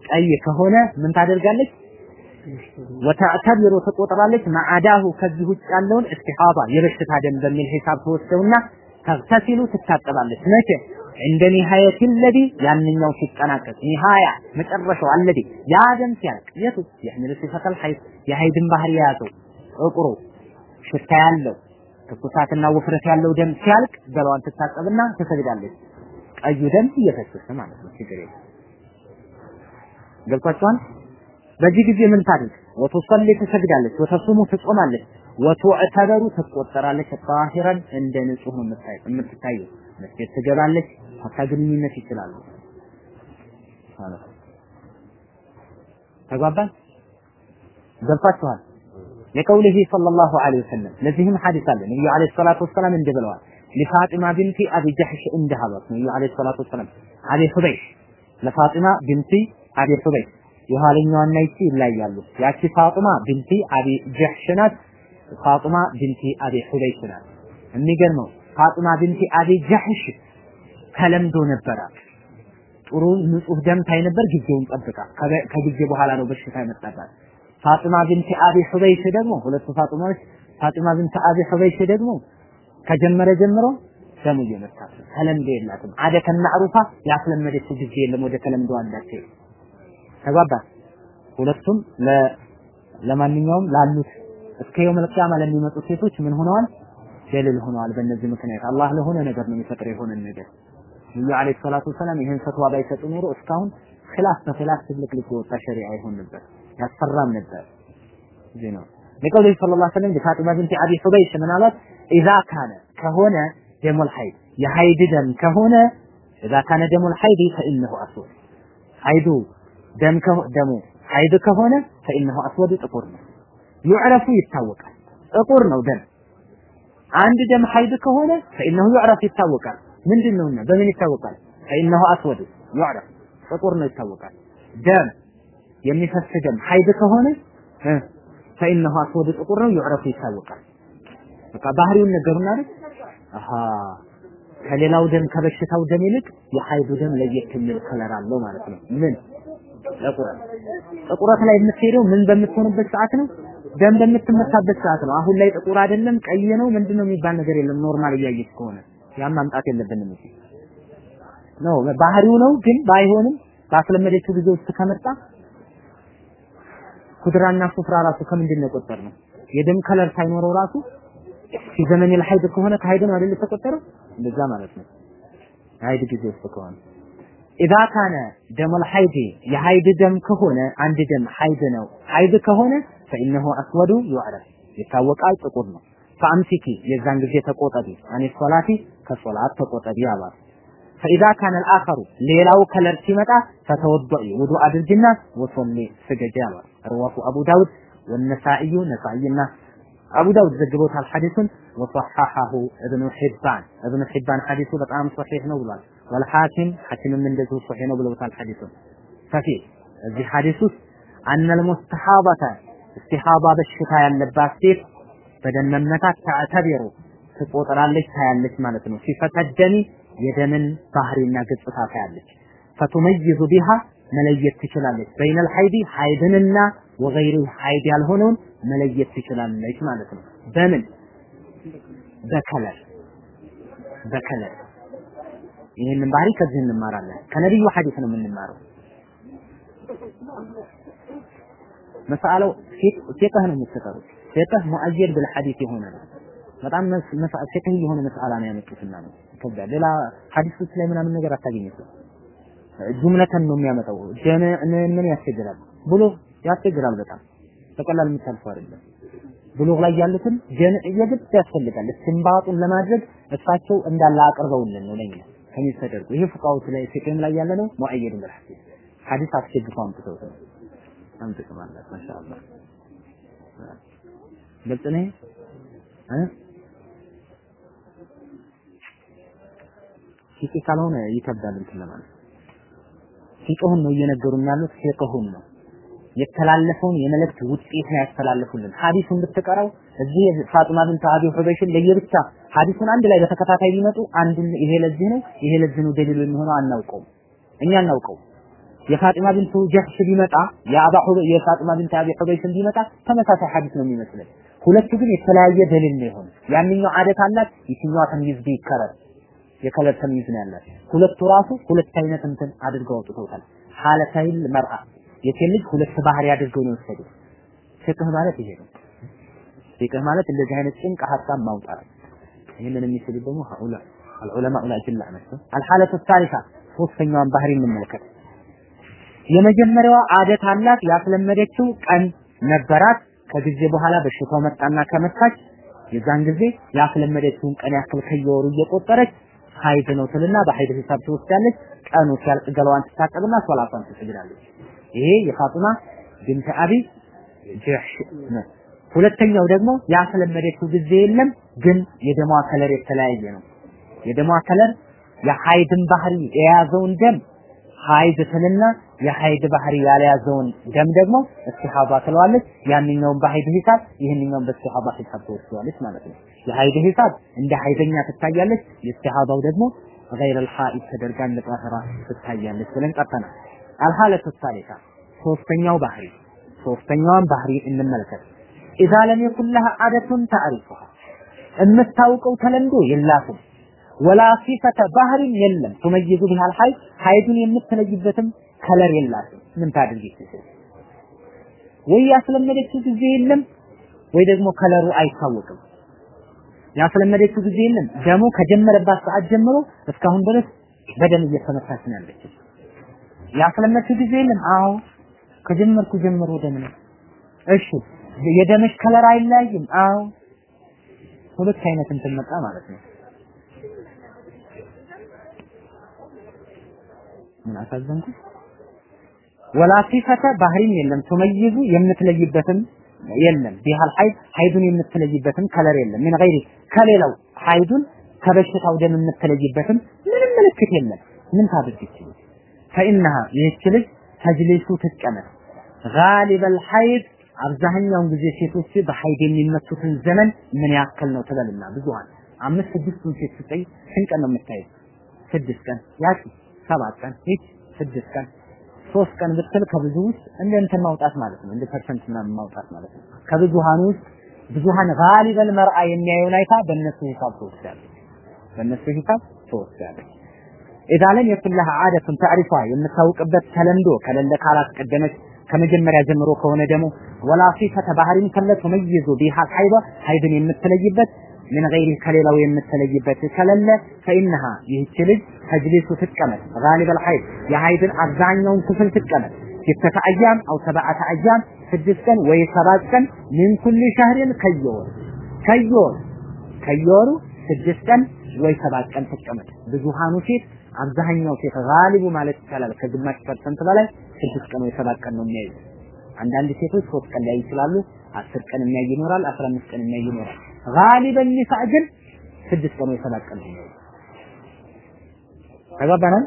ቀይ ከሆነ ምን ታደርጋለች? ወተዕተቢሩ ትቆጥራለች። ማዕዳሁ ከዚህ ውጭ ያለውን እስቲሃባ የበሽታ ደም በሚል ሂሳብ ተወስደውና ተግተሲሉ ትታጠባለች። መቼ? እንደ ኒሃየት ለዲ ያንኛው ሲጠናቀቅ? ኒሃያ መጨረሻው አለዲ ያ ደም ሲያልቅ የቱ? የሕምል ሲፈተል ሐይድ ባህሪ የያዘው ጥቁሩ ሽታ ያለው ትኩሳትና ውፍረት ያለው ደም ሲያልቅ ገላዋን ትታጠብና ትሰግዳለች። ቀዩ ደም እየፈሰሰ ማለት ነው። ችግር የለም። ገብቷችኋል? በዚህ ጊዜ ምን ታድርግ? ወቱሰሊ ትሰግዳለች፣ ወተሱሙ ትጾማለች፣ وتعتبر ትቆጠራለች። طاهرا እንደ ንጹህ ነው የምትታየው። መስጊድ ትገባለች፣ حتى ግንኙነት ይችላሉ። ተግባባን? ገብቷችኋል? لقوله صلى الله عليه وسلم ለዚህም ሐዲስ አለ። ነብዩ عليه الصلاة والسلام እንዲህ ብለዋል። ለፋጢማ ቢንቲ አቢ ጀህሽ እንዲህ አሏት ነብዩ عليه الصلاة والسلام አቢ ሁበይሽ ለፋጢማ ቢንቲ አቢ ሁበይሽ የኋለኛዋና ይቺ ይለያሉ። ያቺ ፋጢማ ቢንቲ አቢ ጀህሽ ናት። ፋጢማ ቢንቲ አቢ ሁበይሽ ናት። የሚገርመው ፋጢማ ቢንቲ አቢ ጀህሽ ተለምዶ ነበረ። ጥሩ ንጹህ ደም ታይ ጊዜውን ጠብቃ ከጊዜ በኋላ ነው በሽታ የመጣባት። ፋጢማ ቢንቲ አቢ ሁበይሽ ደግሞ ሁለቱ ፋጢማዎች ፋጢማ ቢንቲ አቢ ሁበይሽ ደግሞ ከጀመረ ጀምሮ ደሙ እየመጣት ተለምዶ የላትም። عادة معروفة ያስለመደችው ጊዜ የለም። ወደ ተለምዶ አላቸው ተግባባ። ሁለቱም ለማንኛውም ላሉት እስከ የውመል ቂያማ ለሚመጡ ሴቶች ምን ሆነዋል? دليل ሆነዋል። በእነዚህ ምክንያት አላህ ለሆነ ነገር ነው የሚፈጥረው የሆነ ነገር ነብዩ عليه الصلاة والسلام ይህን ፈትዋ ባይሰጡ ኖሮ እስካሁን خلاف በ خلاف ትልቅ ልጅ የወጣ ሸሪዓ ይሆን ነበር፣ ያስፈራም ነበር። ነው لقوله صلى الله عليه وسلم ለፋጢማ ቢንት አቢ ሁበይሽ ምን አላት? إذا كان ከሆነ دم الحيض የሐይድ ደም ከሆነ إذا كان دم الحيض فإنه أسود ሐይዱ ደም ደሙ ሐይድ ከሆነ فإنه أسود ጥቁር ነው። يعرف ይታወቃል። ጥቁር ነው ደም አንድ ደም ሐይድ ከሆነ فإنه يعرف ይታወቃል። ምንድን ነውና በምን ይታወቃል? فإنه أسود يعرف ጥቁር ነው ይታወቃል። ደም የሚፈስ ደም ሐይድ ከሆነ فإنه أسود ጥቁር ነው يعرف ይታወቃል። በቃ ባህሪውን ነገሩን አይደል? አሃ ከሌላው ደም ከበሽታው ደም ይልቅ የሐይዱ ደም ለየት የሚል color አለው ማለት ነው። ምን ጥቁረት ጥቁረት ላይ የምትሄደው ምን በምትሆንበት ሰዓት ነው? ደም በምትመታበት ሰዓት ነው። አሁን ላይ ጥቁር አይደለም ቀይ ነው ምንድን ነው የሚባል ነገር የለም። normal እያየች ከሆነ ያን ማምጣት የለብንም ነው ባህሪው ነው። ግን ባይሆንም ባስለመደችው ጊዜ ውስጥ ከመጣ كدرة ና صفرة ራሱ ከምንድን ነው የቆጠር ነው? የደም color ሳይኖረው ራሱ ሲዘመን ለሐይድ ከሆነ ከሐይድ ነው አይደል ተቆጠረው? እንደዛ ማለት ነው። ሐይድ ጊዜ ውስጥ ከሆነ إذا كان دم الحيض የሐይድ ደም ከሆነ አንድ ደም ሐይድ ነው ሐይድ ከሆነ فإنه أسود يعرف ይታወቃል፣ ጥቁር ነው። فأمسكي የዛን ጊዜ ተቆጠቢ عن الصلاة ከሶላት ተቆጠቢ አሏት። فإذا كان الآخر ሌላው color ሲመጣ فتوضئي ውዱ አድርጅና وصلي ስገጂ አሏት። رواه أبو داود والنسائي ነሳኢና አቡ ዳውድ ዘግቦታል ሐዲሱን وصححه ابن حبان እብኑ ሒባን ሐዲሱ በጣም صحيح ነው ብሏል። والحاكم ሐኪምም እንደዚሁ صحيح ነው ብለውታል ሐዲሱን ففي እዚህ ሐዲስ ውስጥ أن المستحاضة استحاضة በሽታ ያለባት ሴት በደም መመታት تعتبر ትቆጥራለች ታያለች ማለት ነው። የደምን ባህሪና ገጽታ ታያለች። فتميز بها መለየት ትችላለች። بين الحيض ሀይድንና وغيره ሀይድ ያልሆነውን መለየት ትችላለች ማለት ነው። በምን በ color በ color ይህንን ባህሪ ከዚህ እንማራለን። ከነቢዩ ሐዲስ ነው የምንማረው። መሳለው ፊቅህ ነው የምትቀሩት። ፊቅህ ሙአየድ ብል ሐዲስ የሆነ ነው። በጣም ፊቅህ የሆነ መስአላ ነው ያመጡትና ነው ከዛ ሌላ ሐዲሶች ላይ ምናምን ነገር አታገኝም። ጁምለተን ነው የሚያመጣው። ጀመዕ ምን ያስቸግራል? ብሉግ ያስቸግራል በጣም በቀላል የሚታልፈው አይደለም። ብሉግ ላይ ያሉትን ጀመዕ የግድ ያስፈልጋል። እስትንባጡን ለማድረግ እሳቸው እንዳለ አቅርበውልን ነው ለኛ ከሚስ ይሄ ፉቃዎች ላይ ፍቅም ላይ ያለ ነው። ሙአየድ ብለህ ሐዲስ አስቸግፎ አምጥተው ነው አምጥተው ማለት ግልጽ ነው እ ፊቅህ ካልሆነ ይከብዳል እንትን ለማለት ፊቅሁን ነው እየነገሩን ያሉት ፊቅሁን ነው የተላለፈውን የመልእክት ውጤት ነው ያስተላለፉልን። ሐዲሱን ብትቀራው እዚህ ፋጡማ ቢንት አቢ ሁበይሽን ለየብቻ ሐዲሱን አንድ ላይ በተከታታይ ቢመጡ አንዱን ይሄ ለዚህ ነው ይሄ ለዚህ ነው دليل ኡ የሚሆነው አናውቀውም፣ እኛ አናውቀው። የፋጢማ ቢንቱ ጀህሽ ቢመጣ የአባ የፋጢማ ቢንት አቢ ሁበይሽን ቢመጣ ተመሳሳይ ሐዲስ ነው የሚመስለን። ሁለቱ ግን የተለያየ ደሊል ነው የሆነ። ያንኛው አደት አላት፣ ይችኛዋ ተምይዝ ቢከረር የከለር ተምይዝ ነው ያላት። ሁለቱ ራሱ ሁለት አይነት እንትን አድርገው አውጥተውታል። ሐለተይል መርአ የሴት ልጅ ሁለት ባህሪ አድርገው ነው የወሰዱት። ፍቅህ ማለት ይሄ ነው። ፍቅህ ማለት እንደዚህ አይነት ጭንቅ ሀሳብ ማውጣት። ይህንን የሚችሉ ደግሞ ሀኡላ العلماء الأجلاء ናቸው። الحالة الثالثة ሶስተኛዋን ባህሪ እንመልከት። የመጀመሪያዋ عادة አላት ያስለመደችው ቀን ነበራት። ከጊዜ በኋላ በሽታው መጣና ከመታች የዛን ጊዜ ያስለመደችውን ቀን ያክል ከየወሩ እየቆጠረች ሀይድ ነው ትልና በሀይድ ሂሳብ ትወስዳለች። ቀኑ ሲያልቅ ገላዋን ትታጠብና ሶላቷን ትሰግዳለች። ይሄ የፋጡማ ቢንት አቢ ጀህሽ ነው። ሁለተኛው ደግሞ ያስለመደችው ጊዜ የለም፣ ግን የደሟ color የተለያየ ነው። የደሟ color የሀይድን ባህሪ የያዘውን ደም ሀይድትንና የሀይድ ባህሪ ያልያዘውን ደም ደግሞ እስቲሃባ ትለዋለች። ያንኛውን በሀይድ ሂሳብ ይህንኛውን በስቲሃባ ሂሳብ ትወስደዋለች ማለት ነው። የሀይድ ሂሳብ እንደ ሀይደኛ ትታያለች፣ የስቲሃባው ደግሞ غير الحائض ተደርጋ እንደ ጣህራ ትታያለች ብለን ቀጥተናል። አልሐለቱ ሳሊሳ ሶስተኛው ባህሪ ሶስተኛዋን ባህሪ እንመልከት። ኢዛ ለም የኩን ለሃ አደቱን ተዕሪፉሃ የምታውቀው ተለምዶ የላትም ولا صفة ባህሪም የለም። تميز بها الحيض ሀይዱን የምትለይበትም color የላትም። ምን ታድርግ ወይ ያስለመደችው ጊዜ የለም ወይ ደግሞ color ኡ አይታወቅም። ያስለመደችው ጊዜ የለም። ደሙ ከጀመረባት ሰዓት ጀምሮ እስካሁን ድረስ በደም እየተመታች ነው ያለችው። ያስለመደችው ጊዜ የለም። አዎ ከጀመርኩ ጀምሮ ደም ነው። እሺ የደምሽ color አይለያይም? አዎ ሁለት አይነት እንትን መጣ ማለት ነው ምን አሳዘንኩ? ولا صفة ባህሪም የለም። تميز የምትለይበትም የለም። بها الحيض ሀይዱን የምትለይበትም color የለም። من غيره ከሌላው ሀይዱን ከበሽታው ደም የምትለይበትም ምንም ምልክት የለም። ምን ታድርግ ይችላል فإنها ይህች ልጅ تجلس ትቀመጥ። غالب الحيض አብዛኛውን ጊዜ ሴቶች በሀይድ የሚመቱትን ዘመን ምን ያክል ነው ትበልና ብዙሃን? አምስት ስድስቱን ሴት ስጠኝ ስንት ቀን ነው የምታየው? ስድስት ቀን ሰባት ቀን ሂጅ ስድስት ቀን ሶስት ቀን ብትል ከብዙ ውስጥ እንደ እንትን ማውጣት ማለት ነው እንደ percent ምናምን ማውጣት ማለት ነው። ከብዙሃኑ ውስጥ ብዙሃን غالب المرأة የሚያየውን አይታ በእነሱ ሂሳብ ትወስዳለች። በእነሱ ሂሳብ ትወስዳለች። ኢዛ ለም የኩን ለሃ ዓደቱን ተዕሪፏ የምታውቅበት ተለምዶ ከሌለ ካላስቀደመች ከመጀመሪያ ጀምሮ ከሆነ ደግሞ ወላ ሲፈተ ባህሪም ከለ ተመይዙ ቢሃ ሐይባ ሐይድን የምትለይበት ምን ገይሪ ከሌላው የምትለይበት ከሌለ ፈኢነሃ ይህች ልጅ ተጅሊሱ ትቀመጥ ጋሊብ አልሐይድ የሐይድን አብዛኛውን ክፍል ትቀመጥ ስተተ አያም አው ሰብዓተ አያም ስድስት ቀን ወይ ሰባት ቀን ምን ኩል ሸህርን ከየወር ከየወር ከየወሩ ስድስት ቀን ወይ ሰባት ቀን ትቀመጥ ብዙሃኑ ሴት አብዛኛው ሴት ጋሊቡ ማለት ይቻላል። ከግማሽ percent በላይ ስድስት ቀን ወይ ሰባት ቀን ነው ሴቶች ሶስት ቀን አስር ቀን የሚያይ ይኖራል፣ አስራ አምስት ቀን የሚያይ ይኖራል። ጋሊበን ኒሳ ግን ስድስት ቀን ወይ ሰባት ቀን ነው የሚያዩት። ተግባባናል?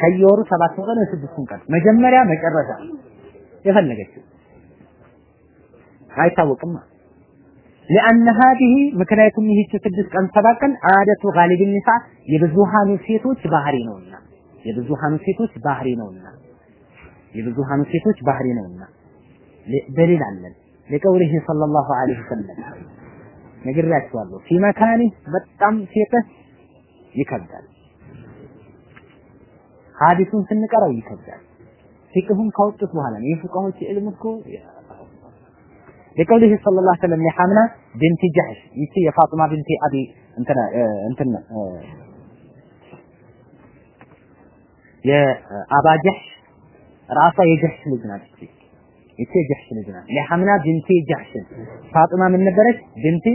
ከየወሩ ሰባት ቀን ወይ ስድስቱን ቀን መጀመሪያ መጨረሻ የፈለገችው አይታወቅም። لأن هذه ምክንያቱም ይህች ስድስት ቀን ሰባት ቀን አደቱ ጋሊብ ኒሳ የብዙሃኑ ሴቶች ባህሪ ነውና የብዙሃኑ ሴቶች ባህሪ ነውና የብዙሃኑ ሴቶች ባህሪ ነውና ደሊል አለን ለቀውሊህ ሰለላሁ ዐለይሂ ወሰለም ነግራችኋለሁ። ፊ መካኒ በጣም ፊቅህ ይከብዳል። ሐዲሱን ስንቀራው ይከብዳል። ፊቅሁን ካወጡት በኋላ ነው የፉቃዎች ዕልም እኮ ለቀውሊህ ሰለላሁ ዐለይሂ ወሰለም ለሐምና ቢንቲ ጃህሽ ይቺ የፋጥማ ቢንቲ አቢ እንትና እንትና የአባ ጃህሽ ራሷ የጃህሽ ልጅ ናት። እቺ የጀህሽ ልጅ ናት ለሐምና ቢንቲ ጀህሽ ፋጢማ ምን ነበረች ቢንቲ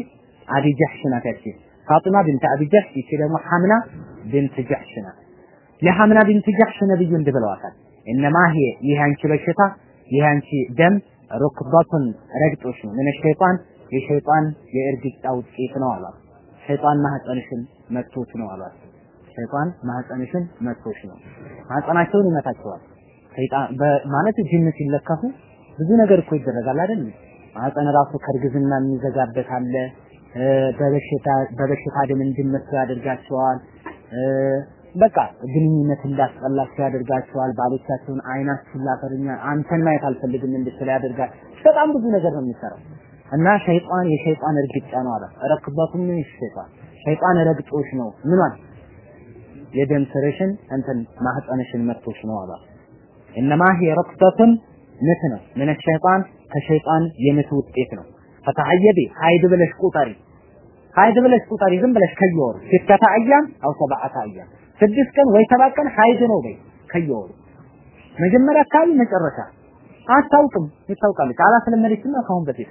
አቢ ጀህሽ ናት ያቺ ፋጢማ بنت أبي ጀህሽ ይቺ ደግሞ ሐምና بنت ናት لحمنة بنت جحش ነብዩ እንዲህ إنما ይሄ ይህ አንቺ በሽታ ይህ አንቺ ደም ركضة ረግጦሽ ነው من الشيطان የሸይጣን የእርግጫ ውጤት ነው አሏት። ሸይጣን ማህፀንሽን መቶት ነው አሏት። ሸይጣን ማህፀንሽን መቶሽ ነው። ማህፀናቸውን ይመታቸዋል። ማለት ጅን ሲለከፉ ብዙ ነገር እኮ ይደረጋል አይደል? ማህፀን ራሱ ከእርግዝና የሚዘጋበት አለ። በበሽታ በበሽታ ደም እንዲመቱ ያደርጋቸዋል። በቃ ግንኙነት እንዳስጠላቸው ያደርጋቸዋል። ባሎቻቸውን አይናችሁን ላፈርኛ አንተን ማየት አልፈልግም እንድትል ያደርጋል። በጣም ብዙ ነገር ነው የሚሰራው እና ሸይጣን የሸይጣን እርግጫ ነው አለ። ረክባቱም ምን ሸይጣን ሸይጣን ረግጦሽ ነው ምኗን የደም ስርሽን እንትን ማህፀንሽን መቶሽ ነው አለ። إنما هي ركضة ምት ነው። من الشيطان? ከሸይጣን የምት ውጤት ነው። فتحيضي ሀይድ ብለሽ ቁጠሪ። ሀይድ ብለሽ ቁጠሪ። ዝም ብለሽ ከየወሩ። ستة أيام أو سبعة أيام። ስድስት ቀን ወይ ሰባት ቀን ሀይድ ነው በይ ከየወሩ። መጀመሪያ አካባቢ መጨረሻ። አታውቅም። ታውቃለች አላስለመደችማ ካሁን በፊት።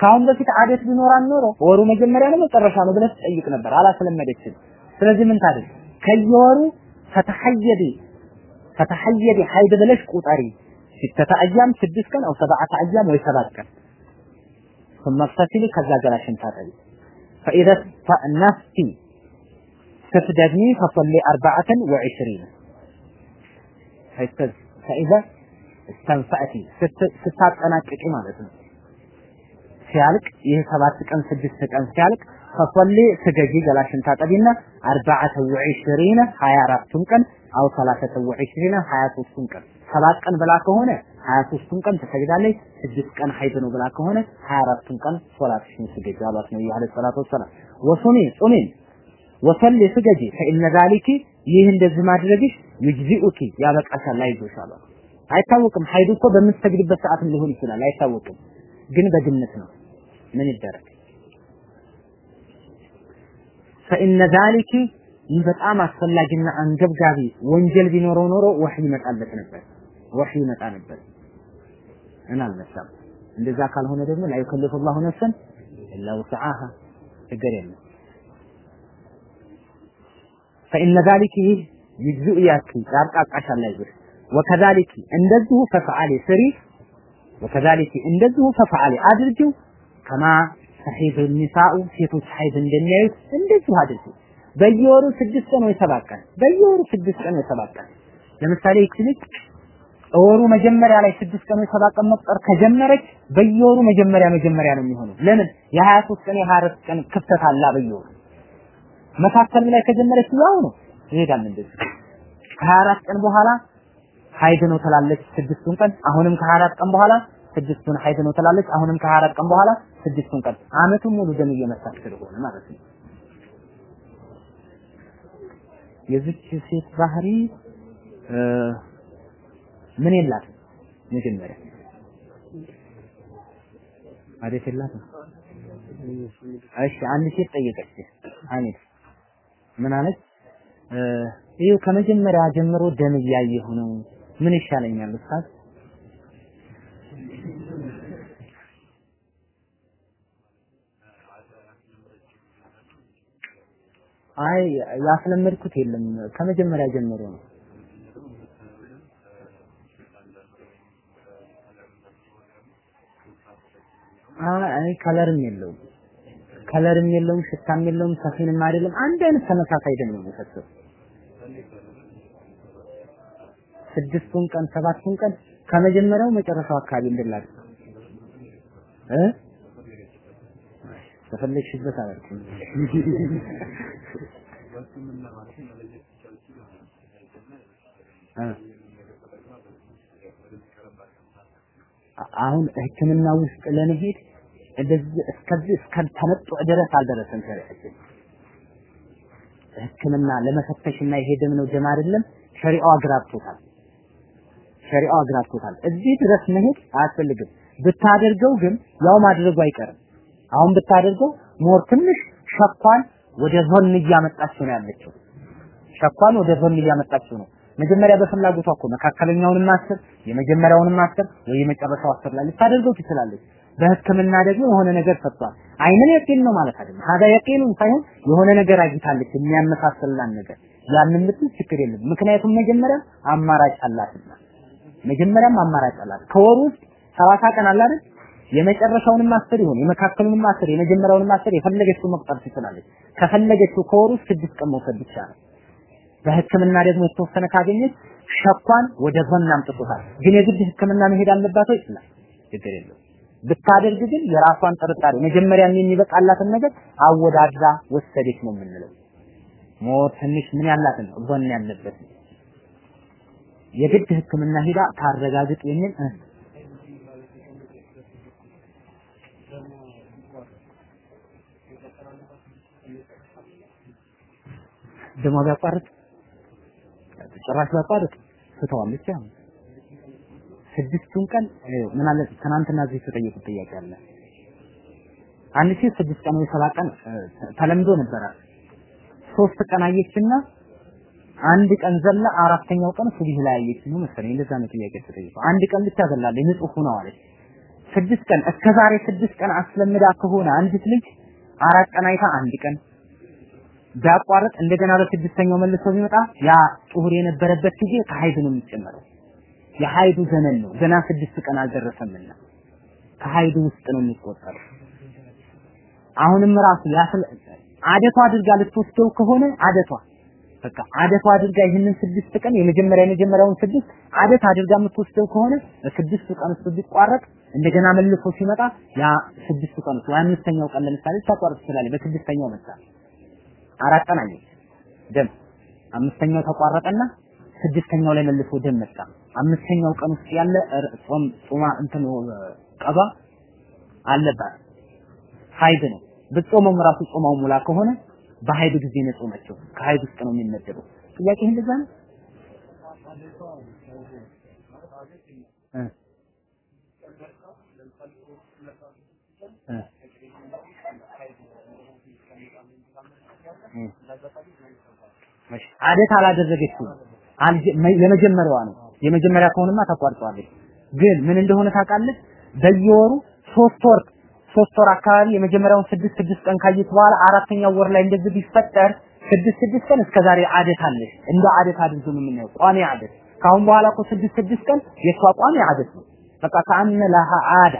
ካሁን በፊት አደት ቢኖራት ኖሮ ወሩ መጀመሪያ ነው መጨረሻ ነው ብለህ ትጠይቅ ነበር። አላስለመደችም። ስለዚህ ምን ታደርግ? ከየወሩ فتحيضي فتحيضي ሀይድ ብለሽ ቁጠሪ ሲተታ አያም ስድስት ቀን አው ሰብዓተ አያም ወይ ሰባት ቀን ثم اغتسلي ከዛ ገላሽን ታጠቢ فإذا استأنفتِ ስትደግሚ فصلي أربعة وعشرين فإذا استنفأتِ ስታጠናቅቂ ማለት ነው ሲያልቅ ይህ ሰባት ቀን ስድስት ቀን ሲያልቅ ፈሶሊ ስገጂ ገላሽን ታጠቢና አርባዓተ ወዒሽሪነ ሀያ አራቱን ቀን አው ሰላሰተ ወዒሽሪነ ሀያ ሶስቱን ቀን ሰባት ቀን ብላ ከሆነ ሀያ ሶስቱን ቀን ትሰግዳለች። ስድስት ቀን ሀይድ ነው ብላ ከሆነ ሀያ አራቱን ቀን ሶላትሽን ስገጂ አሏት ነብዩ عليه الصلاة والسلام። وصومي ጹሚን وصلي ስገጂ فإن ذلك ይህ እንደዚህ ማድረግሽ يجزئك ያበቃሻል፣ አይዞሽ አሏት። አይታወቅም ሀይድ እኮ በምትሰግድበት ሰዓትም ሊሆን ይችላል፣ አይታወቅም። ግን በግምት ነው። ምን ይደረግ? ፈኢነ ዛሊኪ ይህ በጣም አስፈላጊና አንገብጋቢ ወንጀል ቢኖረው ኖሮ ወህይ ይመጣለት ነበር። ወህይ ይመጣ ነበር። እና አልመጣም። እንደዛ ካልሆነ ደግሞ ላ ዩከልፉ ላሁ ነፍሰን ኢላ ውስዓሃ ችግር የለም። ፈኢነ ዛሊኪ ይህ ይጅዙ ያኪ ያብቃቃሻል አይዞሽ وكذلك እንደዚሁ فافعلي ስሪ وكذلك እንደዚሁ فافعلي አድርጊው كما تحيض النساء ሴቶች ሀይድ እንደሚያዩት እንደዚሁ አድርጊው በየወሩ ስድስት ቀን ወይ ሰባት ቀን በየወሩ ስድስት ቀን ወይ ሰባት ቀን ለምሳሌ ይቺ ልጅ ወሩ መጀመሪያ ላይ ስድስት ቀን ወይ ቀን መቁጠር ከጀመረች በየወሩ መጀመሪያ መጀመሪያ ነው የሚሆነው። ለምን የሀያ ሶስት ቀን የሀያ አራት ቀን ክፍተት አለ በየወሩ መካከል ላይ ከጀመረች ያው ነው ይሄዳል። እንደዚህ ከሀያ አራት ቀን በኋላ ሀይድ ነው ትላለች ስድስቱን ቀን አሁንም ከሀያ አራት ቀን በኋላ ስድስቱን ሀይድ ነው ትላለች አሁንም ከሀያ አራት ቀን በኋላ ስድስቱን ቀን አመቱን ሙሉ ደም እየመታች ስለሆነ ማለት ነው። የዚች ሴት ባህሪ ምን የላትም? መጀመሪያ አዴት የላትም? እሺ አንድ ሴት ጠየቀች። አሚት ምን አለች? ይኸው ከመጀመሪያ ጀምሮ ደም እያየሁ ነው። ምን ይሻለኛል ኡስታዝ? አይ ያስለመድኩት የለም። ከመጀመሪያ ጀምሮ ነው አይ ከለርም የለውም። ከለርም የለውም ሽታም የለውም ሰፊንም አይደለም። አንድ አይነት ተመሳሳይ ደም ነው የሚፈሰው። ስድስቱን ቀን ሰባቱን ቀን ከመጀመሪያው መጨረሻው አካባቢ እንድላል እ? ተፈለግሽበት አላልኩም አሁን ህክምና ውስጥ ለመሄድ እንደዚህ እስከዚህ እስከተመጡዕ ድረስ አልደረሰም ሸሪዓችን። ህክምና ለመፈተሽና ይሄ ደም ነው ደም አይደለም ሸሪዓው አግራብቶታል። ሸሪዓው አግራብቶታል። እዚህ ድረስ መሄድ አያስፈልግም። ብታደርገው ግን ያው ማድረጉ አይቀርም። አሁን ብታደርገው ሞር ትንሽ ሸኳን ወደ ዞን እያመጣችው ነው ያለችው። ሸኳን ወደ ዞን እያመጣችው ነው። መጀመሪያ በፍላጎቷ እኮ መካከለኛውንም አስር የመጀመሪያውንም አስር ወይ የመጨረሻው አስር ልታደርገው ትችላለች። በህክምና ደግሞ የሆነ ነገር ሰጥቷል። አይንን የቂን ነው ማለት አይደለም። ሀዳ የቂኑን ሳይሆን የሆነ ነገር አግኝታለች የሚያመሳስልላን ነገር ያንን ምትል ችግር የለም። ምክንያቱም መጀመሪያ አማራጭ አላትና መጀመሪያም አማራጭ አላት። ከወሩ ውስጥ ሰላሳ ቀን አለ አይደል? የመጨረሻውንም አስር ይሁን የመካከሉንም አስር የመጀመሪያውንም አስር የፈለገችው መቁጠር ትችላለች። ከፈለገችው ከወሩ ውስጥ ስድስት ቀን መውሰድ ብቻ በህክምና ደግሞ የተወሰነ ካገኘች ሸኳን ወደ ዞን አምጥቶታል። ግን የግድ ህክምና መሄድ አለባት ወይ? ይችላል ችግር የለውም። ብታደርግ ግን የራሷን ጥርጣሬ መጀመሪያም የሚበቃላትን ነገር አወዳድራ ወሰደች ነው የምንለው። ሞት ትንሽ ምን ያላትን ነው ዞን ያለበት የግድ ህክምና ሄዳ ታረጋግጥ የሚል ደሞ ቢያቋርጥ ጭራሽ ቢያቋርጥ ትተዋለች። አሁን ስድስቱን ቀን ምን አለ ትናንትና እዚህ የተጠየቁት ጥያቄ አለ። አንድ ሴት ስድስት ቀን ወይ ሰባት ቀን ተለምዶ ነበረ። ሶስት ቀን አየችና አንድ ቀን ዘላ አራተኛው ቀን ሱብህ ላይ አየች ነው መሰለኝ። እንደዛ ነው ጥያቄ የተጠየቀው። አንድ ቀን ብቻ ዘላለች ንጹህ ሆና አለች። ስድስት ቀን እስከ ስድስት ቀን አስለምዳ ከሆነ አንዲት ልጅ አራት ቀን አይታ አንድ ቀን ቢያቋርጥ እንደገና በስድስተኛው መልሶ ቢመጣ ያ ጡሁር የነበረበት ጊዜ ከሀይድ ነው የሚጨመረው። የሀይዱ ዘመን ነው። ገና ስድስት ቀን አልደረሰምና ከሀይዱ ውስጥ ነው የሚቆጠረው። አሁንም ራሱ አደቷ አድርጋ ልትወስደው ከሆነ አደቷ በቃ አደቷ አድርጋ ይህንን ስድስት ቀን የመጀመሪያ የመጀመሪያውን ስድስት አደት አድርጋ የምትወስደው ከሆነ በስድስቱ ቀን ውስጥ ቢቋረጥ እንደገና መልሶ ሲመጣ ያ ስድስቱ ቀን ውስጥ አምስተኛው ቀን ለምሳሌ ታቋርጥ ትችላለች። በስድስተኛው መጣ አራት ቀን ደም አምስተኛው ተቋረጠና ስድስተኛው ላይ መልሶ ደም መጣ። አምስተኛው ቀን ውስጥ ያለ ጾም ጾማ እንትን ቀባ አለባት። ሀይድ ነው። ብትጾመውም ራሱ ጾማው ሙላ ከሆነ በሀይድ ጊዜ ነው ጾመችው። ከሀይድ ውስጥ ነው የሚመደበው። ጥያቄ እንደዛ ነው። አደት አላደረገችም። የመጀመሪያዋ ነው። የመጀመሪያ ከሆነማ ተቋርጧለች። ግን ምን እንደሆነ ታውቃለች? በየወሩ ሶስት ወር ሶስት ወር አካባቢ የመጀመሪያውን ስድስት ስድስት ቀን ካየች በኋላ አራተኛው ወር ላይ እንደዚህ ቢፈጠር ስድስት ስድስት ቀን እስከ ዛሬ አደት አለሽ። እንደ አደት አድርጎ የምናየው። ቋሚ አደት። ካሁን በኋላ እኮ ስድስት ስድስት ቀን የሷ ቋሚ አደት ነው። በቃ ከአነ ለሃ አዳ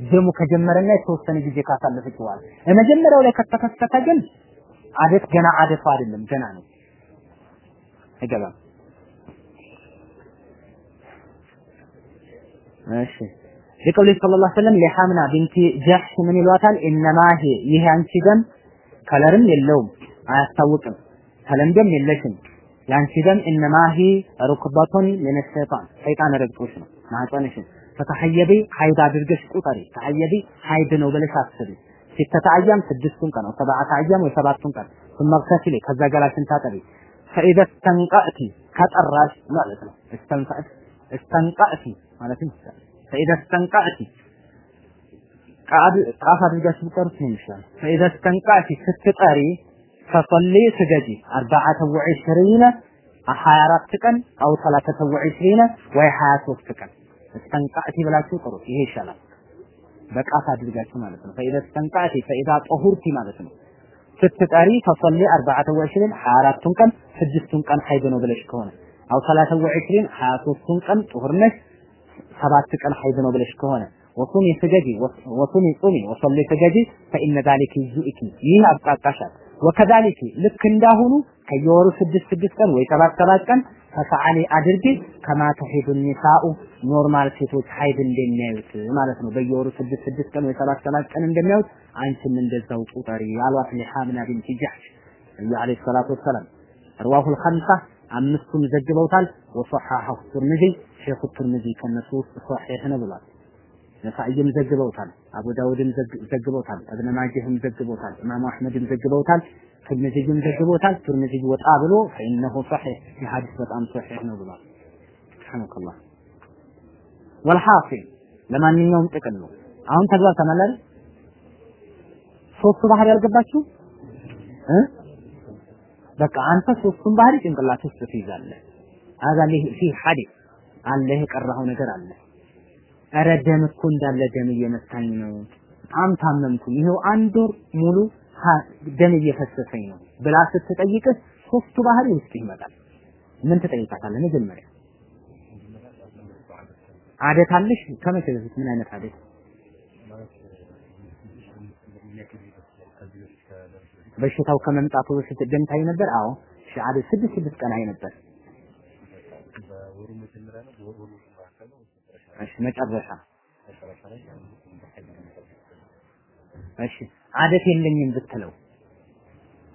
ደሙ ከጀመረና የተወሰነ ጊዜ ካሳለፈች በኋላ የመጀመሪያው ላይ ከተከሰተ ግን አደት ገና አደቱ አይደለም ገና ነው። አይገባም። እሺ لقوله صلى الله عليه وسلم لحمنة بنت جحش ምን ይሏታል? إنما هي ይሄ አንቺ ደም color ም የለውም አያስታውቅም፣ ተለምዶም የለሽም። የአንቺ ደም إنما هي ركضة من الشيطان ሰይጣን ረግጦሽ ነው ማህፀንሽን ፈተሐየቢ ሀይድ አድርገሽ ቁጠሪ። ተሐየቢ ሀይድ ነው ብለሽ አስቢ። ሲተተ አያም ስድስቱን ቀን ሰባተ አያም ወይ ሰባቱን ቀን ثم اغتسلي ከዛ ገላሽን ታጠቢ فإذا استنقأت ከጠራሽ ማለት ነው استنقأت استنقأت ማለት ነው فإذا استنقأت ቃድ ቃፍ አድርጋችሁ ብትቀሩት ነው ይሻላል فإذا استنقأت ስትጠሪ فصلي ስገጂ أربعة وعشرين ሀያ አራት ቀን አው ሰላተተ ወዕሽሪነ ወይ ሀያ ሶስት ቀን እስተንቃእቲ ብላችሁ ጥሩት። ይሄ ይሻላል። በቃት አድርጋችሁ ማለት ነው። ፈኢዛ እስተንቃእቲ ፈኢዛ ጠሁርቲ ማለት ነው። ስትጠሪ ፈሰሊ አርባዓተ ወዕሽሪን ሀያ አራቱን ቀን ስድስቱን ቀን ሀይድ ነው ብለሽ ከሆነ አው ሰላተ ወዕሽሪን ሀያ ሶስቱን ቀን ጡሁር ነሽ ሰባት ቀን ሀይድ ነው ብለሽ ከሆነ ወሱሚ ስገጂ ወሱሚ ጹሚ ወሰሊ ስገጂ ፈኢነ ዛሊከ ይዙኢኪ ይህ አብቃቃሻል። وكذلك ልክ እንዳሁኑ ከየወሩ ስድስት ስድስት ቀን ወይ ሰባት ሰባት ቀን فافعلي አድርጊ كما تحيض النساء normal ሴቶች ሀይድ እንደሚያዩት ማለት ነው። በየወሩ ስድስት ስድስት ቀን ወይ ሰባት ሰባት ቀን እንደሚያዩት አንቺም እንደዛው ቁጠሪ አሏት ለሐምና ቢንት ጀሕሽ ነብዩ عليه الصلاة والسلام رواه الخمسة አምስቱም ዘግበውታል። وصححه الترمذي ሼኹ ቱርሚዚ ከነሱ ውስጥ صحيح ነው ብሏል። ነሳኢም ዘግበውታል። አቡ ዳውድም ዘግበውታል። እብነ ማጅህም ዘግበውታል። ኢማሙ አህመድም ዘግበውታል። ትርሚዚም ዘግበውታል። ትርሚዚ ወጣ ብሎ ፈኢነሁ ሶሒህ የሐዲስ በጣም ሶሒህ ነው ብሏል። ረሐመከላህ ወልሐሲል ለማንኛውም ጥቅል ነው። አሁን ተግባብተናል አይደል? ሶስቱ ባህሪ ያልገባችሁ እ በቃ አንተ ሶስቱን ባህሪ ጭንቅላት ውስጥ ትይዛለህ። አዛ ፊ ሐዲስ አለ የቀረኸው ነገር አለ። እረ ደም እኮ እንዳለ ደም እየመታኝ ነው፣ በጣም ታመምኩኝ፣ ይኸው አንድ ወር ሙሉ ደም እየፈሰሰኝ ነው ብላ ስትጠይቅህ ሶስቱ ባህሪ ውስጥ ይመጣል። ምን ትጠይቃታለህ? መጀመሪያ አደት አለሽ? ከመቼ በፊት ምን አይነት አደት? በሽታው ከመምጣቱ በፊት ደም ታይ ነበር? አዎ። እሺ ስድስት ስድስት ቀን አይ ነበር። መጨረሻ እሺ አደት የለኝም ብትለው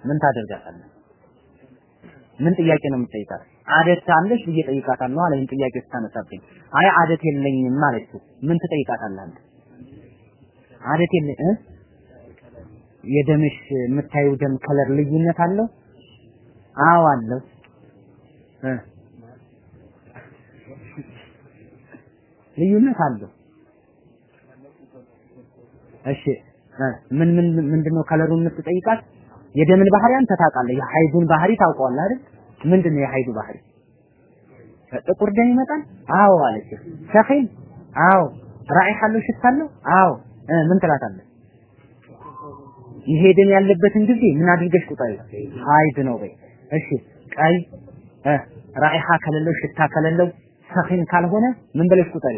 ምን ታደርጋታለህ? ምን ጥያቄ ነው የምትጠይቃት? አደት አለሽ ብዬ ጠይቃታለሁ አለ። ይህን ጥያቄ ስታነሳብኝ አይ አደት የለኝም ማለችው ምን ትጠይቃታለህ? አደት የለ እ የደምሽ የምታየው ደም ከለር ልዩነት አለው? አዎ አለው ልዩነት አለው። እሺ ምን ምን ምንድነው ከለሩን የምትጠይቃት? የደምን ባህሪ አንተ ታውቃለህ። የሀይዱን ባህሪ ታውቀዋለህ አይደል? ምንድነው የሀይዱ ባህሪ? ጥቁር ደም ይመጣል? አዎ አለች። ሰኺን? አዎ። ራኢህ አለው ሽታ አለው? አዎ። ምን ትላታለህ? ይሄ ደም ያለበትን ጊዜ ምን አድርገሽ ቁጠሪ? ሀይድ ነው በይ። እሺ ቀይ ራኢሃ ከሌለው ሽታ ከሌለው ሰኺን ካልሆነ ምን ብለሽ ቁጠሪ?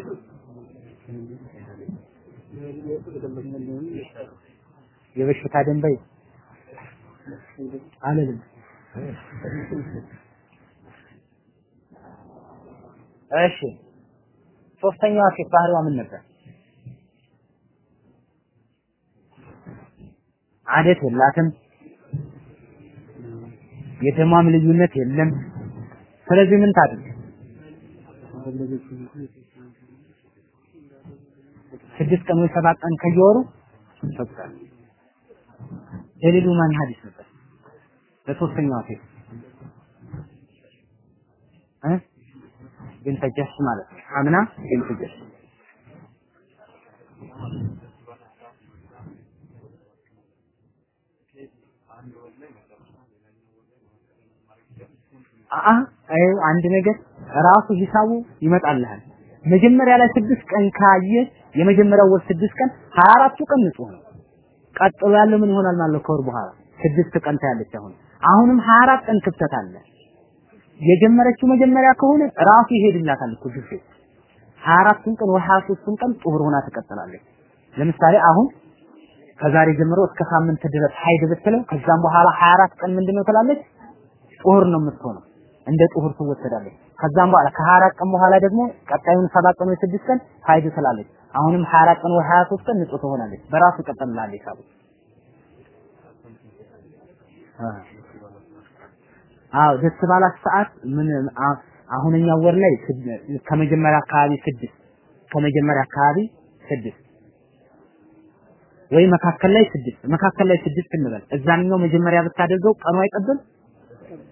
የበሽታ ደም በይ አለልም። እሺ ሶስተኛዋ ሴት ባህሪዋ ምን ነበር? አደት የላትም። የደሟም ልዩነት የለም። ስለዚህ ምን ታድርግ? ስድስት ቀን ወይ ሰባት ቀን ከየወሩ ሰብታል። ደሊሉ ማን ሐዲስ ነበር? ለሶስተኛዋ ሴት እ ቢንተ ጀህሽ ማለት ነው። አምና ቢንተ ጀህሽ አአ አይ አንድ ነገር ራሱ ሂሳቡ ይመጣልሃል። መጀመሪያ ላይ ስድስት ቀን ካየ የመጀመሪያው ወር ስድስት ቀን 24ቱ ቀን ንጹህ ነው። ቀጥሎ ያለው ምን ይሆናል ማለት? ከወር በኋላ ስድስት ቀን ታያለች። አሁን አሁንም 24 ቀን ክፍተት አለ። የጀመረችው መጀመሪያ ከሆነ ራሱ ይሄድላታል እኮ ጊዜ 24ቱን ቀን ወይ 23ቱን ቀን ጡሁር ሆና ትቀጥላለች። ለምሳሌ አሁን ከዛሬ ጀምሮ እስከ ሳምንት ድረስ ሀይድ ብትለው ከዛም በኋላ 24 ቀን ምንድነው ትላለች? ጡሁር ነው የምትሆነው። እንደ ጡሁር ትወሰዳለች። ከዛም በኋላ ከ24 ቀን በኋላ ደግሞ ቀጣዩን ሰባት ቀን ወይ ስድስት ቀን ሀይድ ትላለች። አሁንም 24 ቀን ወይ 23 ቀን ንጹህ ትሆናለች። በራሱ ቀጥላል ሂሳቡ። አዎ ደስ ባላት ሰዓት ምን አሁንኛው ወር ላይ ከመጀመሪያ አካባቢ ስድስት ከመጀመሪያ አካባቢ ስድስት ወይ መካከል ላይ ስድስት መካከል ላይ ስድስት እንበል። እዛኛው መጀመሪያ ብታደርገው ቀኑ አይጠብም፣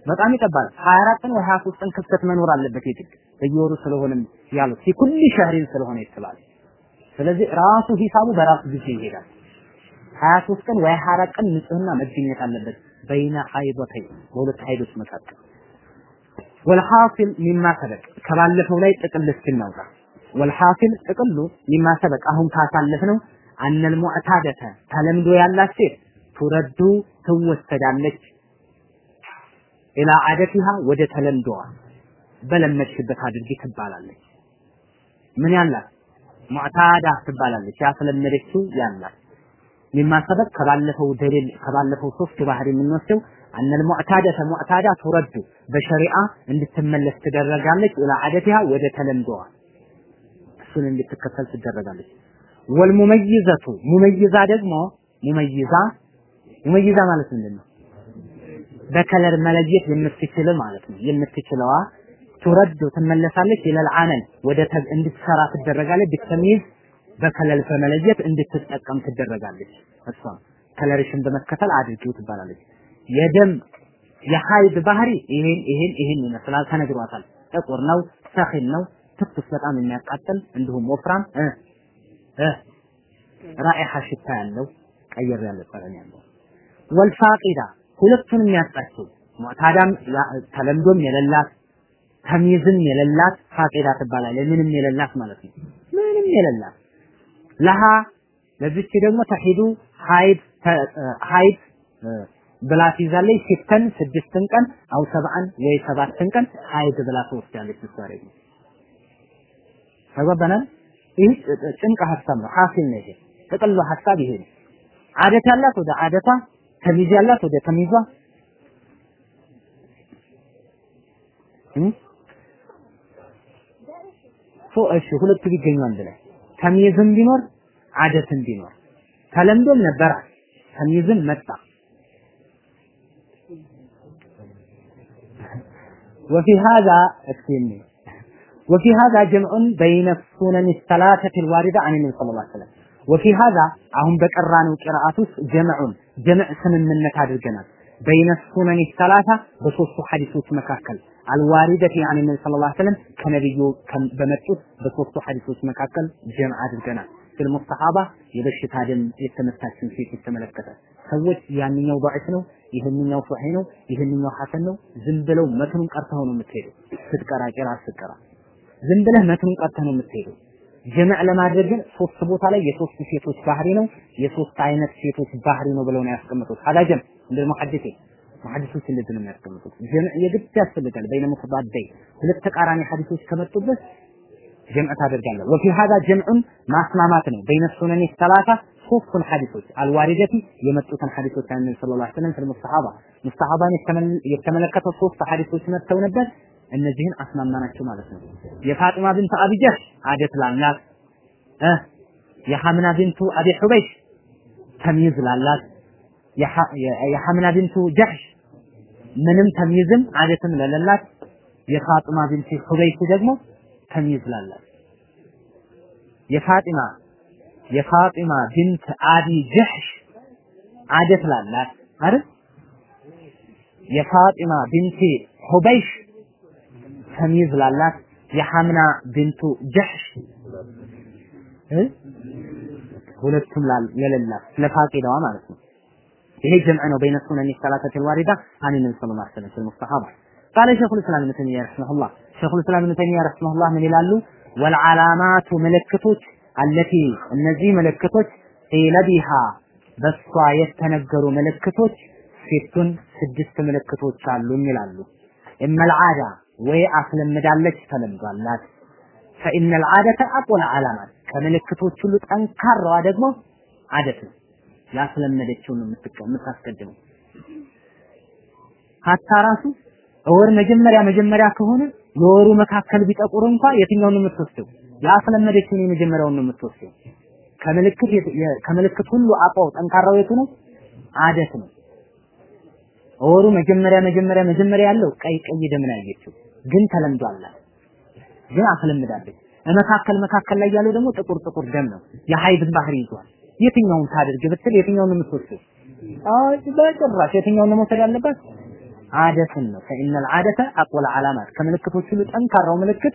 በጣም ይጠባል። 24 ቀን ወይ 23 ቀን ክፍተት መኖር አለበት የግድ በየወሩ ስለሆነ ያሉት ኩል ሸህሪን ስለሆነ ይስባል። ስለዚህ ራሱ ሂሳቡ በራሱ ጊዜ ይሄዳል። 23 ቀን ወይ 24 ቀን ንጽህና መገኘት አለበት በይነ ሀይዶተይ በሁለት ሀይዶች መካከል ወልሐሲል ሚማ ሰበቅ ከባለፈው ላይ ጥቅል እስክናውጣ ወልሐሲል ጥቅሉ ሚማ ሰበቅ አሁን ካሳለፍነው አነል ሙዕታደተ ተለምዶ ያላት ሴት ቱረዱ ትወሰዳለች ኢላ አደቲሃ ወደ ተለምዶዋ በለመድሽበት አድርጊ ትባላለች። ምን ያላት ሙዕታዳ ትባላለች። ያስለመደችው ያላት مما سبق ከባለፈው ደሊል ከባለፈው ሶስት ባህሪ የምንወስደው أن المعتادة ሙዕታዳ ترد በሸሪዓ እንድትመለስ ትደረጋለች። إلى عادتها ወደ ተለምዶዋ እሱን እንድትከተል ትደረጋለች። والمميزة ሙመይዛ ደግሞ ሙመይዛ ሙመይዛ ማለት ምንድን ነው? በ color መለየት የምትችል ማለት ነው። የምትችለዋ ترد ትመለሳለች إلى العمل ወደ እንድትሰራ ትደረጋለች። بالتمييز በከለር በመለየት እንድትጠቀም ትደረጋለች። እሷ ከለርሽን በመከተል አድርጊው ትባላለች። የደም የሀይድ ባህሪ ይሄን ይሄን ይሄን ይመስላል ተነግሯታል። ጥቁር ነው፣ ሰኺን ነው፣ ትኩስ በጣም የሚያቃጥል እንዲሁም ወፍራም እ ራኢሐ ሽታ ያለው ቀየር ያለ ጠረን ያለው ወልፋቂዳ ሁለቱንም ያጣችው ሙዕታዳም ተለምዶም የሌላት ተሚዝም የሌላት ፋቂዳ ትባላለች። ምንም የሌላት ማለት ነው። ምንም የሌላት لها ለዚች ደግሞ تحيض ሀይድ ሀይድ ብላ ትይዛለች። ستا ስድስትን ቀን أو سبعا ወይ ሰባትን ቀን ሀይድ ብላ ትወስዳለች። ደግሞ ተግባባናል። ይህ ጭንቅ ሀሳብ ነው። ሐሲል ነው ይሄ ጥቅሉ ሀሳብ ይሄ ነው። አደት ያላት ወደ አደቷ፣ ተሚዝ ያላት ወደ ተሚዟ እሺ ሁለቱ ቢገኙ አንድ ላይ ተሚዝም ቢኖር አደትም ቢኖር ተለምዶም ነበር ተሚዝም መጣ وفي هذا اكتمني وفي هذا جمع بين السنن الثلاثة الواردة عن النبي صلى الله عليه وسلم وفي هذا አሁን በቀራነው ቅርአት ውስጥ ጀምዑን ጀምዕ ስምምነት አድርገናል በይነ ሱነን ሰላሳ በሶስቱ ሐዲሶች መካከል አልዋሪደት ያኒ ነብይ ሰለላሁ ዐለይሂ ወሰለም ከነብዩ በመጡት በሶስቱ ሐዲሶች መካከል ጀምዕ አድርገናል ፊል ሙስተሐባ የበሽታ ደም የተመታችን ሴት የተመለከተ ሰዎች ያንኛው ضعيف ነው ይህንኛው ሶሒህ ነው ይህንኛው ሐሰን ነው ዝም ብለው መትኑን ቀርተው ነው የምትሄደው ስትቀራ ቂራአት ስትቀራ ዝም ብለህ መትኑን ቀርተህ ነው የምትሄደው ጀምዕ ለማድረግ ግን ሶስት ቦታ ላይ የሶስት ሴቶች ባህሪ ነው የሶስት አይነት ሴቶች ባህሪ ነው ብለው ነው ያስቀምጡት ሀላጀም እንደ ሙሐዲሴ ሙሐዲሶች እንደዚህ ነው የሚያስቀምጡት? ጀምዕ የግድ ያስፈልጋል። بين ሙተባደይ ሁለት ተቃራኒ ሐዲሶች ከመጡበት ጀምዕ ታደርጋለህ። وفي هذا ጀምዑን ማስማማት ነው። بين السنن ሰላሳ ሶስቱን ሐዲሶች الواردة የመጡትን ሐዲሶች عنه صلى الله عليه وسلم ሙስተሐባ ሙስተሐባን የተመለከተ ሶስት ሐዲሶች መጥተው ነበር። እነዚህን አስማማናቸው ማለት ነው። የፋጢማ ቢንት አቢጀህ አደት ላላት እ የሐምና ቢንቱ አቢ ሑበይሽ ተምይዝ ላላት የሐምና ቢንቱ ጀሕሽ ምንም ተምይዝም አደትም ለሌላት የፋጢማ ቢንት ሑበይሽ ደግሞ ተምይዝ ላላት። የፋጢማ የፋጢማ ቢንት አቢ ጀሕሽ አደት ላላት አይደል? የፋጢማ ቢንት ሑበይሽ ተሚዝ ላላት የሐምና ቢንቱ ጀሕሽ ሁለቱም ለሌላት ለፋቂዳዋ ማለት ነው። ይሄ ጀምዕ ነው በይነ ሱነን ሰላተት الواردة عن النبي صلى الله عليه وسلم في المصطحبة قال شيخ الإسلام ابن تيمية رحمه الله شيخ الإسلام ابن تيمية رحمه الله ምን ይላሉ ወልዓላማቱ ምልክቶች አለቲ እነዚህ ምልክቶች ቂለ ቢሃ በሷ የተነገሩ ምልክቶች ሴቱን ስድስት ምልክቶች አሉ ይላሉ እመልዓዳ ወይ አስለምዳለች ተለምዷላት ፈኢነ ልዓደተ አቆል ዓላማት ከምልክቶች ሁሉ ጠንካራዋ ደግሞ አደት ነው ያስለመደችውን የምታስቀድመው። ሀታ ራሱ ወር መጀመሪያ መጀመሪያ ከሆነ የወሩ መካከል ቢጠቁር እንኳ የትኛውን ነው የምትወስደው? ያስለመደችውን የመጀመሪያውን ነው የምትወስደው። ከምልክት ከምልክት ሁሉ አቋው ጠንካራው የቱ ነው? አደት ነው። ወሩ መጀመሪያ መጀመሪያ መጀመሪያ ያለው ቀይ ቀይ ደም ነው ያየችው። ግን ተለምዷል። ግን አስለምዳለች። መካከል መካከል ላይ ያለው ደግሞ ጥቁር ጥቁር ደም ነው። የሀይድን ባህሪ ይዟል የትኛውን ታድርግ ብትል የትኛውን ነው የምትወስደው? አይ በጭራሽ የትኛውን ነው መውሰድ ያለባት? አደትን ነው። ፈኢነል አደተ አቅወል አላማት ከምልክቶች ሁሉ ጠንካራው ምልክት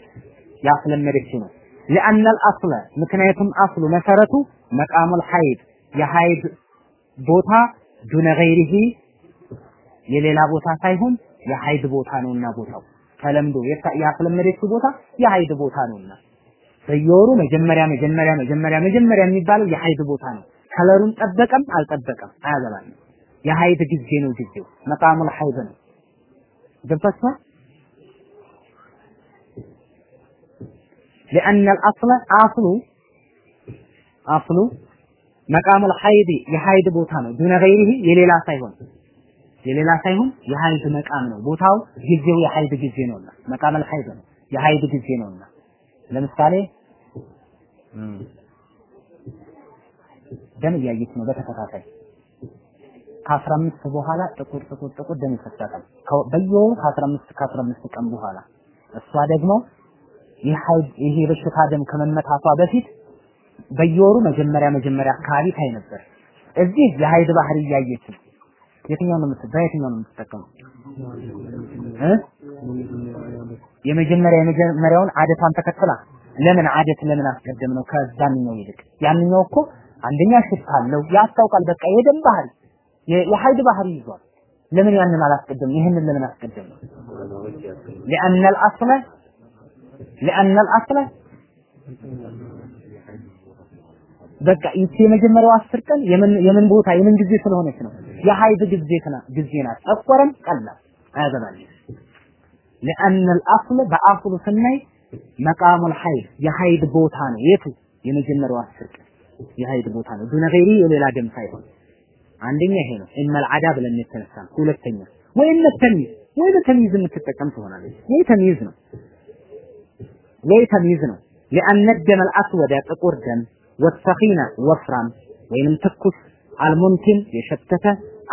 ያስለመደችው ነው። ሊአነል አስለ ምክንያቱም አስሉ መሰረቱ مقام الحيض የሀይድ ቦታ دون غيره የሌላ ቦታ ሳይሆን የሀይድ ቦታ ነውና ቦታው ተለምዶ ያስለመደችው ቦታ የሀይድ ቦታ ነውና በየወሩ መጀመሪያ መጀመሪያ መጀመሪያ መጀመሪያ የሚባለው የሀይድ ቦታ ነው። ከለሩን ጠበቀም አልጠበቀም አያገባንም። የሀይድ ጊዜ ነው ጊዜው መቃሙል ሀይድ ነው። ገብታችኋል? لأن الأصل أصل أصل مقام الحيض የሀይድ ቦታ ነው ዱነ ገይሪሂ የሌላ ሳይሆን የሌላ ሳይሆን የሀይድ መቃም ነው ቦታው ጊዜው የሀይድ ጊዜ ነውና መቃም الحيض ነው የሀይድ ጊዜ ነውና ለምሳሌ ደም እያየች ነው በተከታታይ ከአስራ አምስት በኋላ ጥቁር ጥቁር ጥቁር ደም ይፈሳታል በየወሩ ከአስራ አምስት ከአስራ አምስት ቀን በኋላ እሷ ደግሞ ይሄ በሽታ ደም ከመመታቷ በፊት በየወሩ መጀመሪያ መጀመሪያ አካባቢ ታይ ነበር። እዚህ የሀይድ ባህሪ እያየች ነው። የትኛው ነው በየትኛው ነው የምትጠቀመው? እ የመጀመሪያ የመጀመሪያውን አደቷን ተከትላ ለምን አደት ለምን አስቀደም ነው ከዛኛው ይልቅ? ያንኛው እኮ አንደኛ ሽታ አለው ያስታውቃል። በቃ የደም ባህሪ የሀይድ ባህሪ ይዟል። ለምን ያንን አላስቀደም? ይህንን ለምን አስቀደም ነው? لأن الأصل لأن الأصل በቃ ይቺ የመጀመሪያው አስር ቀን የምን የምን ቦታ የምን ጊዜ ስለሆነች ነው የሀይድ ጊዜ ጊዜ ናት። ጠቆረም ቀላ አያገባል። لأن الأصل በአስሉ ስናይ መቃሙል ሐይድ የሐይድ ቦታ ነው። የቱ የመጀመሪያው አስር ቀን የሐይድ ቦታ ነው። ዱነ ገይሪ የሌላ ደም ሳይሆን አንደኛ ይሄ ነው። ኢነል አዳ ብለን የተነሳ ነው። ሁለተኛ ወይም ተሚዝ ወይ በተሚዝ የምትጠቀም ትሆናለች። ወይ ተሚዝ ነው ወይ ተሚዝ ነው። لأن الدم الأسود ጥቁር ደም ወሰኺነ ወፍራም ወይንም ትኩስ አልሙምኪን የሸተተ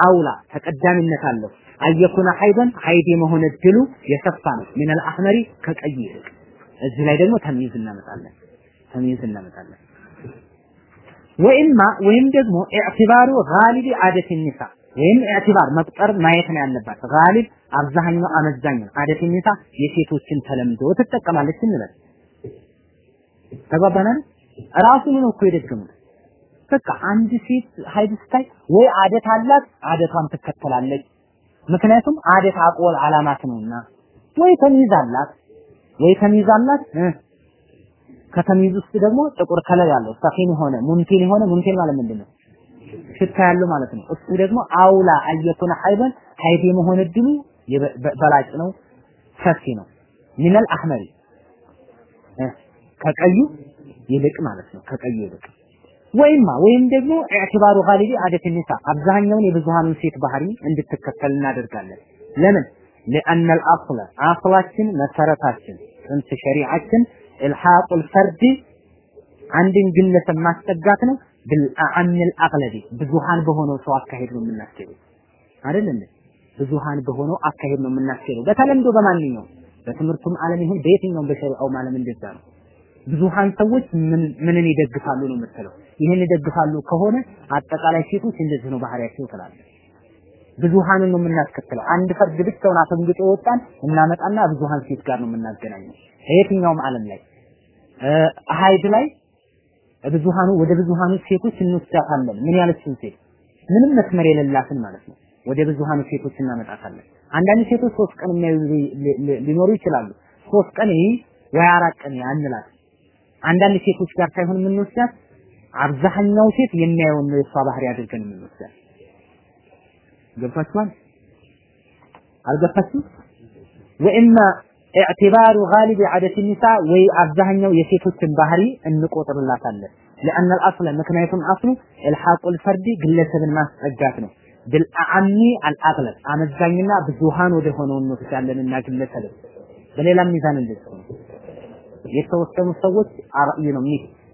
አውላ ተቀዳሚነት አለው አየኩነ ሐይደን ሐይድ የመሆን እድሉ የሰፋ ነው። ምን አልአህመሪ ከቀይ ይልቅ እዚህ ላይ ደግሞ ተምይዝ እናመጣለን ተምይዝ እናመጣለን። وإما ወይም ደግሞ اعتبار غالب عادة النساء ወይም اعتبار መቁጠር ማየት ነው ያለባት። غالب አብዛኛው አመዛኝ عادة النساء የሴቶችን ተለምዶ ትጠቀማለች እንበል። ተግባባናል? ራሱን ነው እኮ የደገሙት። በቃ አንድ ሴት ሀይድ ስታይ ወይ አደት አላት አደቷን ትከተላለች። ምክንያቱም አደት አቆል አላማት ነውና ወይ ተሚዝ አላት ወይ ተሚዝ አላት ውስጥ ደግሞ ጥቁር color ያለው ሰፊን የሆነ منتن የሆነ منتن ማለት ምንድን? ሽታ ያለው ማለት ነው። እሱ ደግሞ أولى أن يكون حيضا ሀይድ የመሆን እድሉ በላጭ ነው፣ ሰፊ ነው። من الأحمر ከቀዩ ይልቅ ማለት ነው። ከቀዩ ይልቅ ወይማ ወይም ደግሞ ኢዕቲባሩ ጋሊቢ አደት ኒሳ አብዛኛውን የብዙሃኑን ሴት ባህሪ እንድትከተል እናደርጋለን። ለምን? لأن الأصل አስላችን መሰረታችን ጥንት ሸሪዓችን ኢልሐቁ الفرد አንድን ግለሰብ ማስጠጋት ነው بالأعم الأغلب ብዙሃን በሆነው ሰው አካሄድ ነው የምናስኬደው አይደል እንዴ? ብዙሃን በሆነው አካሄድ ነው የምናስኬደው በተለምዶ በማንኛውም በትምህርቱም ዓለም ይሁን በየትኛውም በሸሪዓው ዓለም እንደዛ ነው። ብዙሃን ሰዎች ምን ምንን ይደግፋሉ ነው የምትለው። ይህን ይደግፋሉ ከሆነ አጠቃላይ ሴቶች እንደዚህ ነው ባህሪያቸው ትላለህ። ብዙሃንን ነው የምናስከትለው። አንድ ፈርድ ብቻውን አፈንግጦ ወጣን እናመጣና ብዙሃን ሴት ጋር ነው የምናገናኘው። የትኛውም ዓለም ላይ ሀይድ ላይ ብዙሃኑ ወደ ብዙሃኑ ሴቶች እንወስዳታለን። ምን ያለችን ሴት ምንም መስመር የሌላትን ማለት ነው። ወደ ብዙሃኑ ሴቶች እናመጣታለን። አንዳንድ ሴቶች ሶስት ቀን የሚያዩ ሊኖሩ ይችላሉ። ሶስት ቀን ወይ አራት ቀን አንላት። አንዳንድ ሴቶች ጋር ሳይሆን የምንወስዳት አብዛኛው ሴት የሚያየውን ነው የሷ ባህሪ አድርገን የምንወስዳት። ገብቷችኋል? አልገባችሁም? ወኢማ ኢዕቲባሩ ጋሊብ ዐደት ኒሳ ወይ አብዛኛው የሴቶችን ባህሪ እንቆጥርላታለን። لأن الأصل ምክንያቱም አስሉ ኢልሐቁ الفرد ግለሰብን ማስጠጋት ነው። بالأعم الأغلب አመዛኝና ብዙሃን ወደ ሆነው እንወስዳለንና ግለሰብን በሌላ ሚዛን እንደዚህ ነው። የተወሰኑ ሰዎች አርአይ ነው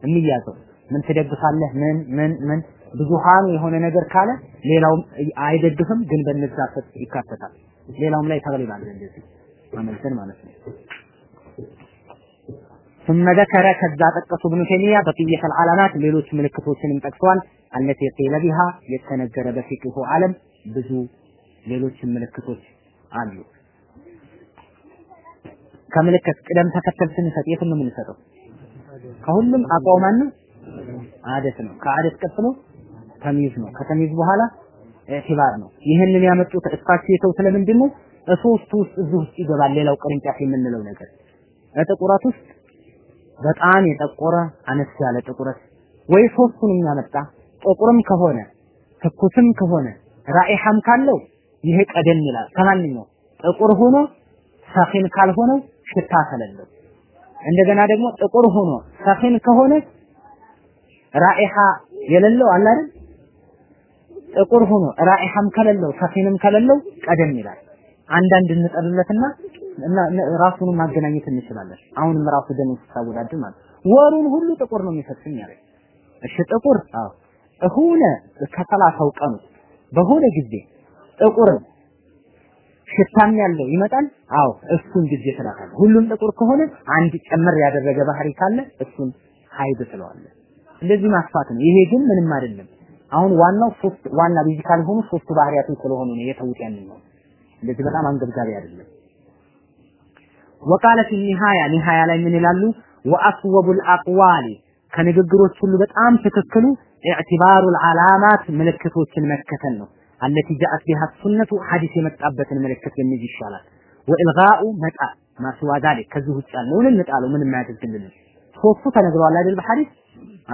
የሚያዘው። ምን ትደግፋለህ? ምን ምን ምን ብዙሃኑ የሆነ ነገር ካለ ሌላውም አይደግፍም፣ ግን በነዛ ፈት ይካተታል። ሌላውም ላይ ተግሊብ አለ እንደዚህ ማመልከን ማለት ነው። ثم ذكر ከዛ ጠቀሱ ብኑ ተይሚያ በቅየተ العلامات ሌሎች ምልክቶችንም ጠቅሰዋል። التي قيل بها የተነገረ በፊቅሁ ዓለም ብዙ ሌሎች ምልክቶች አሉ። ከምልክት ቅደም ተከተል ስንሰጥ የት ነው የምንሰጠው? ከሁሉም አቋው ማን ነው? አደት ነው። ከአደት ቀጥሎ ተሚዝ ነው። ከተሚዝ በኋላ ኢዕቲባር ነው። ይህንን ያመጡት እሳቸው የተው ስለምንድን ነው? ሶስቱ ውስጥ እዚህ ውስጥ ይገባል። ሌላው ቅርንጫፍ የምንለው ነገር በጥቁረት ውስጥ በጣም የጠቆረ አነስ ያለ ጥቁረት ወይ ሶስቱንም ያመጣ ጥቁርም ከሆነ ትኩስም ከሆነ ራኢሐም ካለው ይሄ ቀደም ይላል ከማንኛው ጥቁር ሆኖ ሰኺን ካልሆነው ሽታ ከሌለው እንደገና ደግሞ ጥቁር ሆኖ ሰኺን ከሆነ ራኢሃ የሌለው አለ አይደል? ጥቁር ሆኖ ራኢሐም ከሌለው ሰኺንም ከሌለው ቀደም ይላል። አንዳንድ እንጠርለትና እና ራሱንም ማገናኘት እንችላለን። አሁንም ራሱ ደም ሲታወዳድር ማለት ወሩን ሁሉ ጥቁር ነው የሚፈስኝ ያለ። እሺ ጥቁር? አዎ። ሆነ ከሰላሳው ቀኑ በሆነ ጊዜ ጥቁር ሽታም ያለው ይመጣል። አዎ። እሱን ጊዜ ትላታለ። ሁሉም ጥቁር ከሆነ አንድ ጨመር ያደረገ ባህሪ ካለ እሱን حيض ትለዋለህ። እንደዚህ ማስፋት ነው። ይሄ ግን ምንም አይደለም። አሁን ዋናው ሶስት ዋና physical የሆኑ ሶስቱ ባህሪያቶች ስለሆኑ ነው የተውት ያንን ነው። እንደዚህ በጣም አንገብጋቢ አይደለም። وقال في النهاية نهاية ላይ ምን ይላሉ? وأصوب الأقوال ከንግግሮች ሁሉ በጣም ትክክሉ اعتبار العلامات ምልክቶችን መከተል ነው። التي جاءت بها السنة ሐዲስ የመጣበትን ምልክት ብንይዝ ይሻላል። وإلغاء መጣል ما سوى ከዚህ ውጭ ያለውን እንጣለው ምንም አያደርግልንም። ሶስቱ ተነግረዋል አይደል በሐዲስ?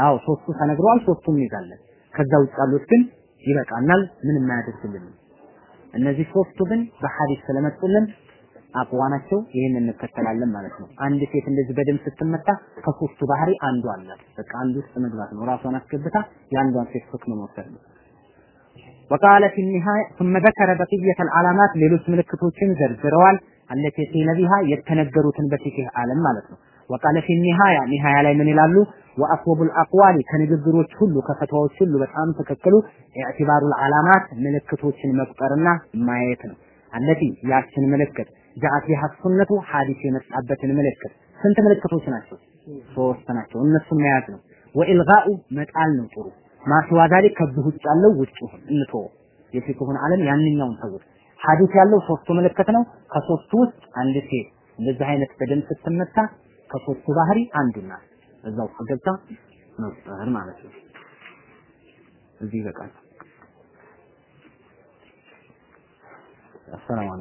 አዎ ሶስቱ ተነግረዋል፣ ሶስቱን እንይዛለን። ከዛ ውጭ ያሉት ግን ይበቃናል፣ ምንም አያደርግልንም። እነዚህ ሶስቱ ግን በሐዲስ ስለመጡልን አቅዋ ናቸው። ይህን እንከተላለን ማለት ነው። አንድ ሴት እንደዚህ በደም ስትመታ ከሶስቱ ባህሪ አንዱ አላት። በቃ አንዱ ውስጥ መግባት ነው። ራሷን አስገብታ የአንዷን ሴት ሁክም መውሰድ ነው። وقال في النهاية ثم ذكر بقية العلامات ሌሎች ምልክቶችን ዘርዝረዋል። التي قيل بها የተነገሩትን በፊቅህ ዓለም ማለት ነው። وقال في النهاية ኒሃያ ላይ ምን ይላሉ? ወአስወቡል አቅዋሊ ከንግግሮች ሁሉ ከፈትዋዎች ሁሉ በጣም ትክክሉ ኢዕቲባሩል አላማት ምልክቶችን መቁጠርና ማየት ነው። አለቲ ያችን ምልክት ጃአት ቢሃ ሱነቱ የመጣበትን ምልክት ስንት ምልክቶች ናቸው? ሶስት ናቸው። እነሱን መያዝ ነው። ወኢልጋኡ መጣል ነው ጥሩ ማስዋ ዛሊክ ከዚህ ውጭ ያለው ውጭ ይሁን እንቶ የፊቅሁን ዓለም ያንኛውን ተውት። ሐዲስ ያለው ሶስቱ ምልክት ነው። ከሶስቱ ውስጥ አንድ ሴት እንደዚህ አይነት በደም ስትመታ ከሶስቱ ባህሪ አንዱ ናት? እዛው ገብታ መፍጠር ማለት ነው። እዚህ ይበቃል። አሰላሙ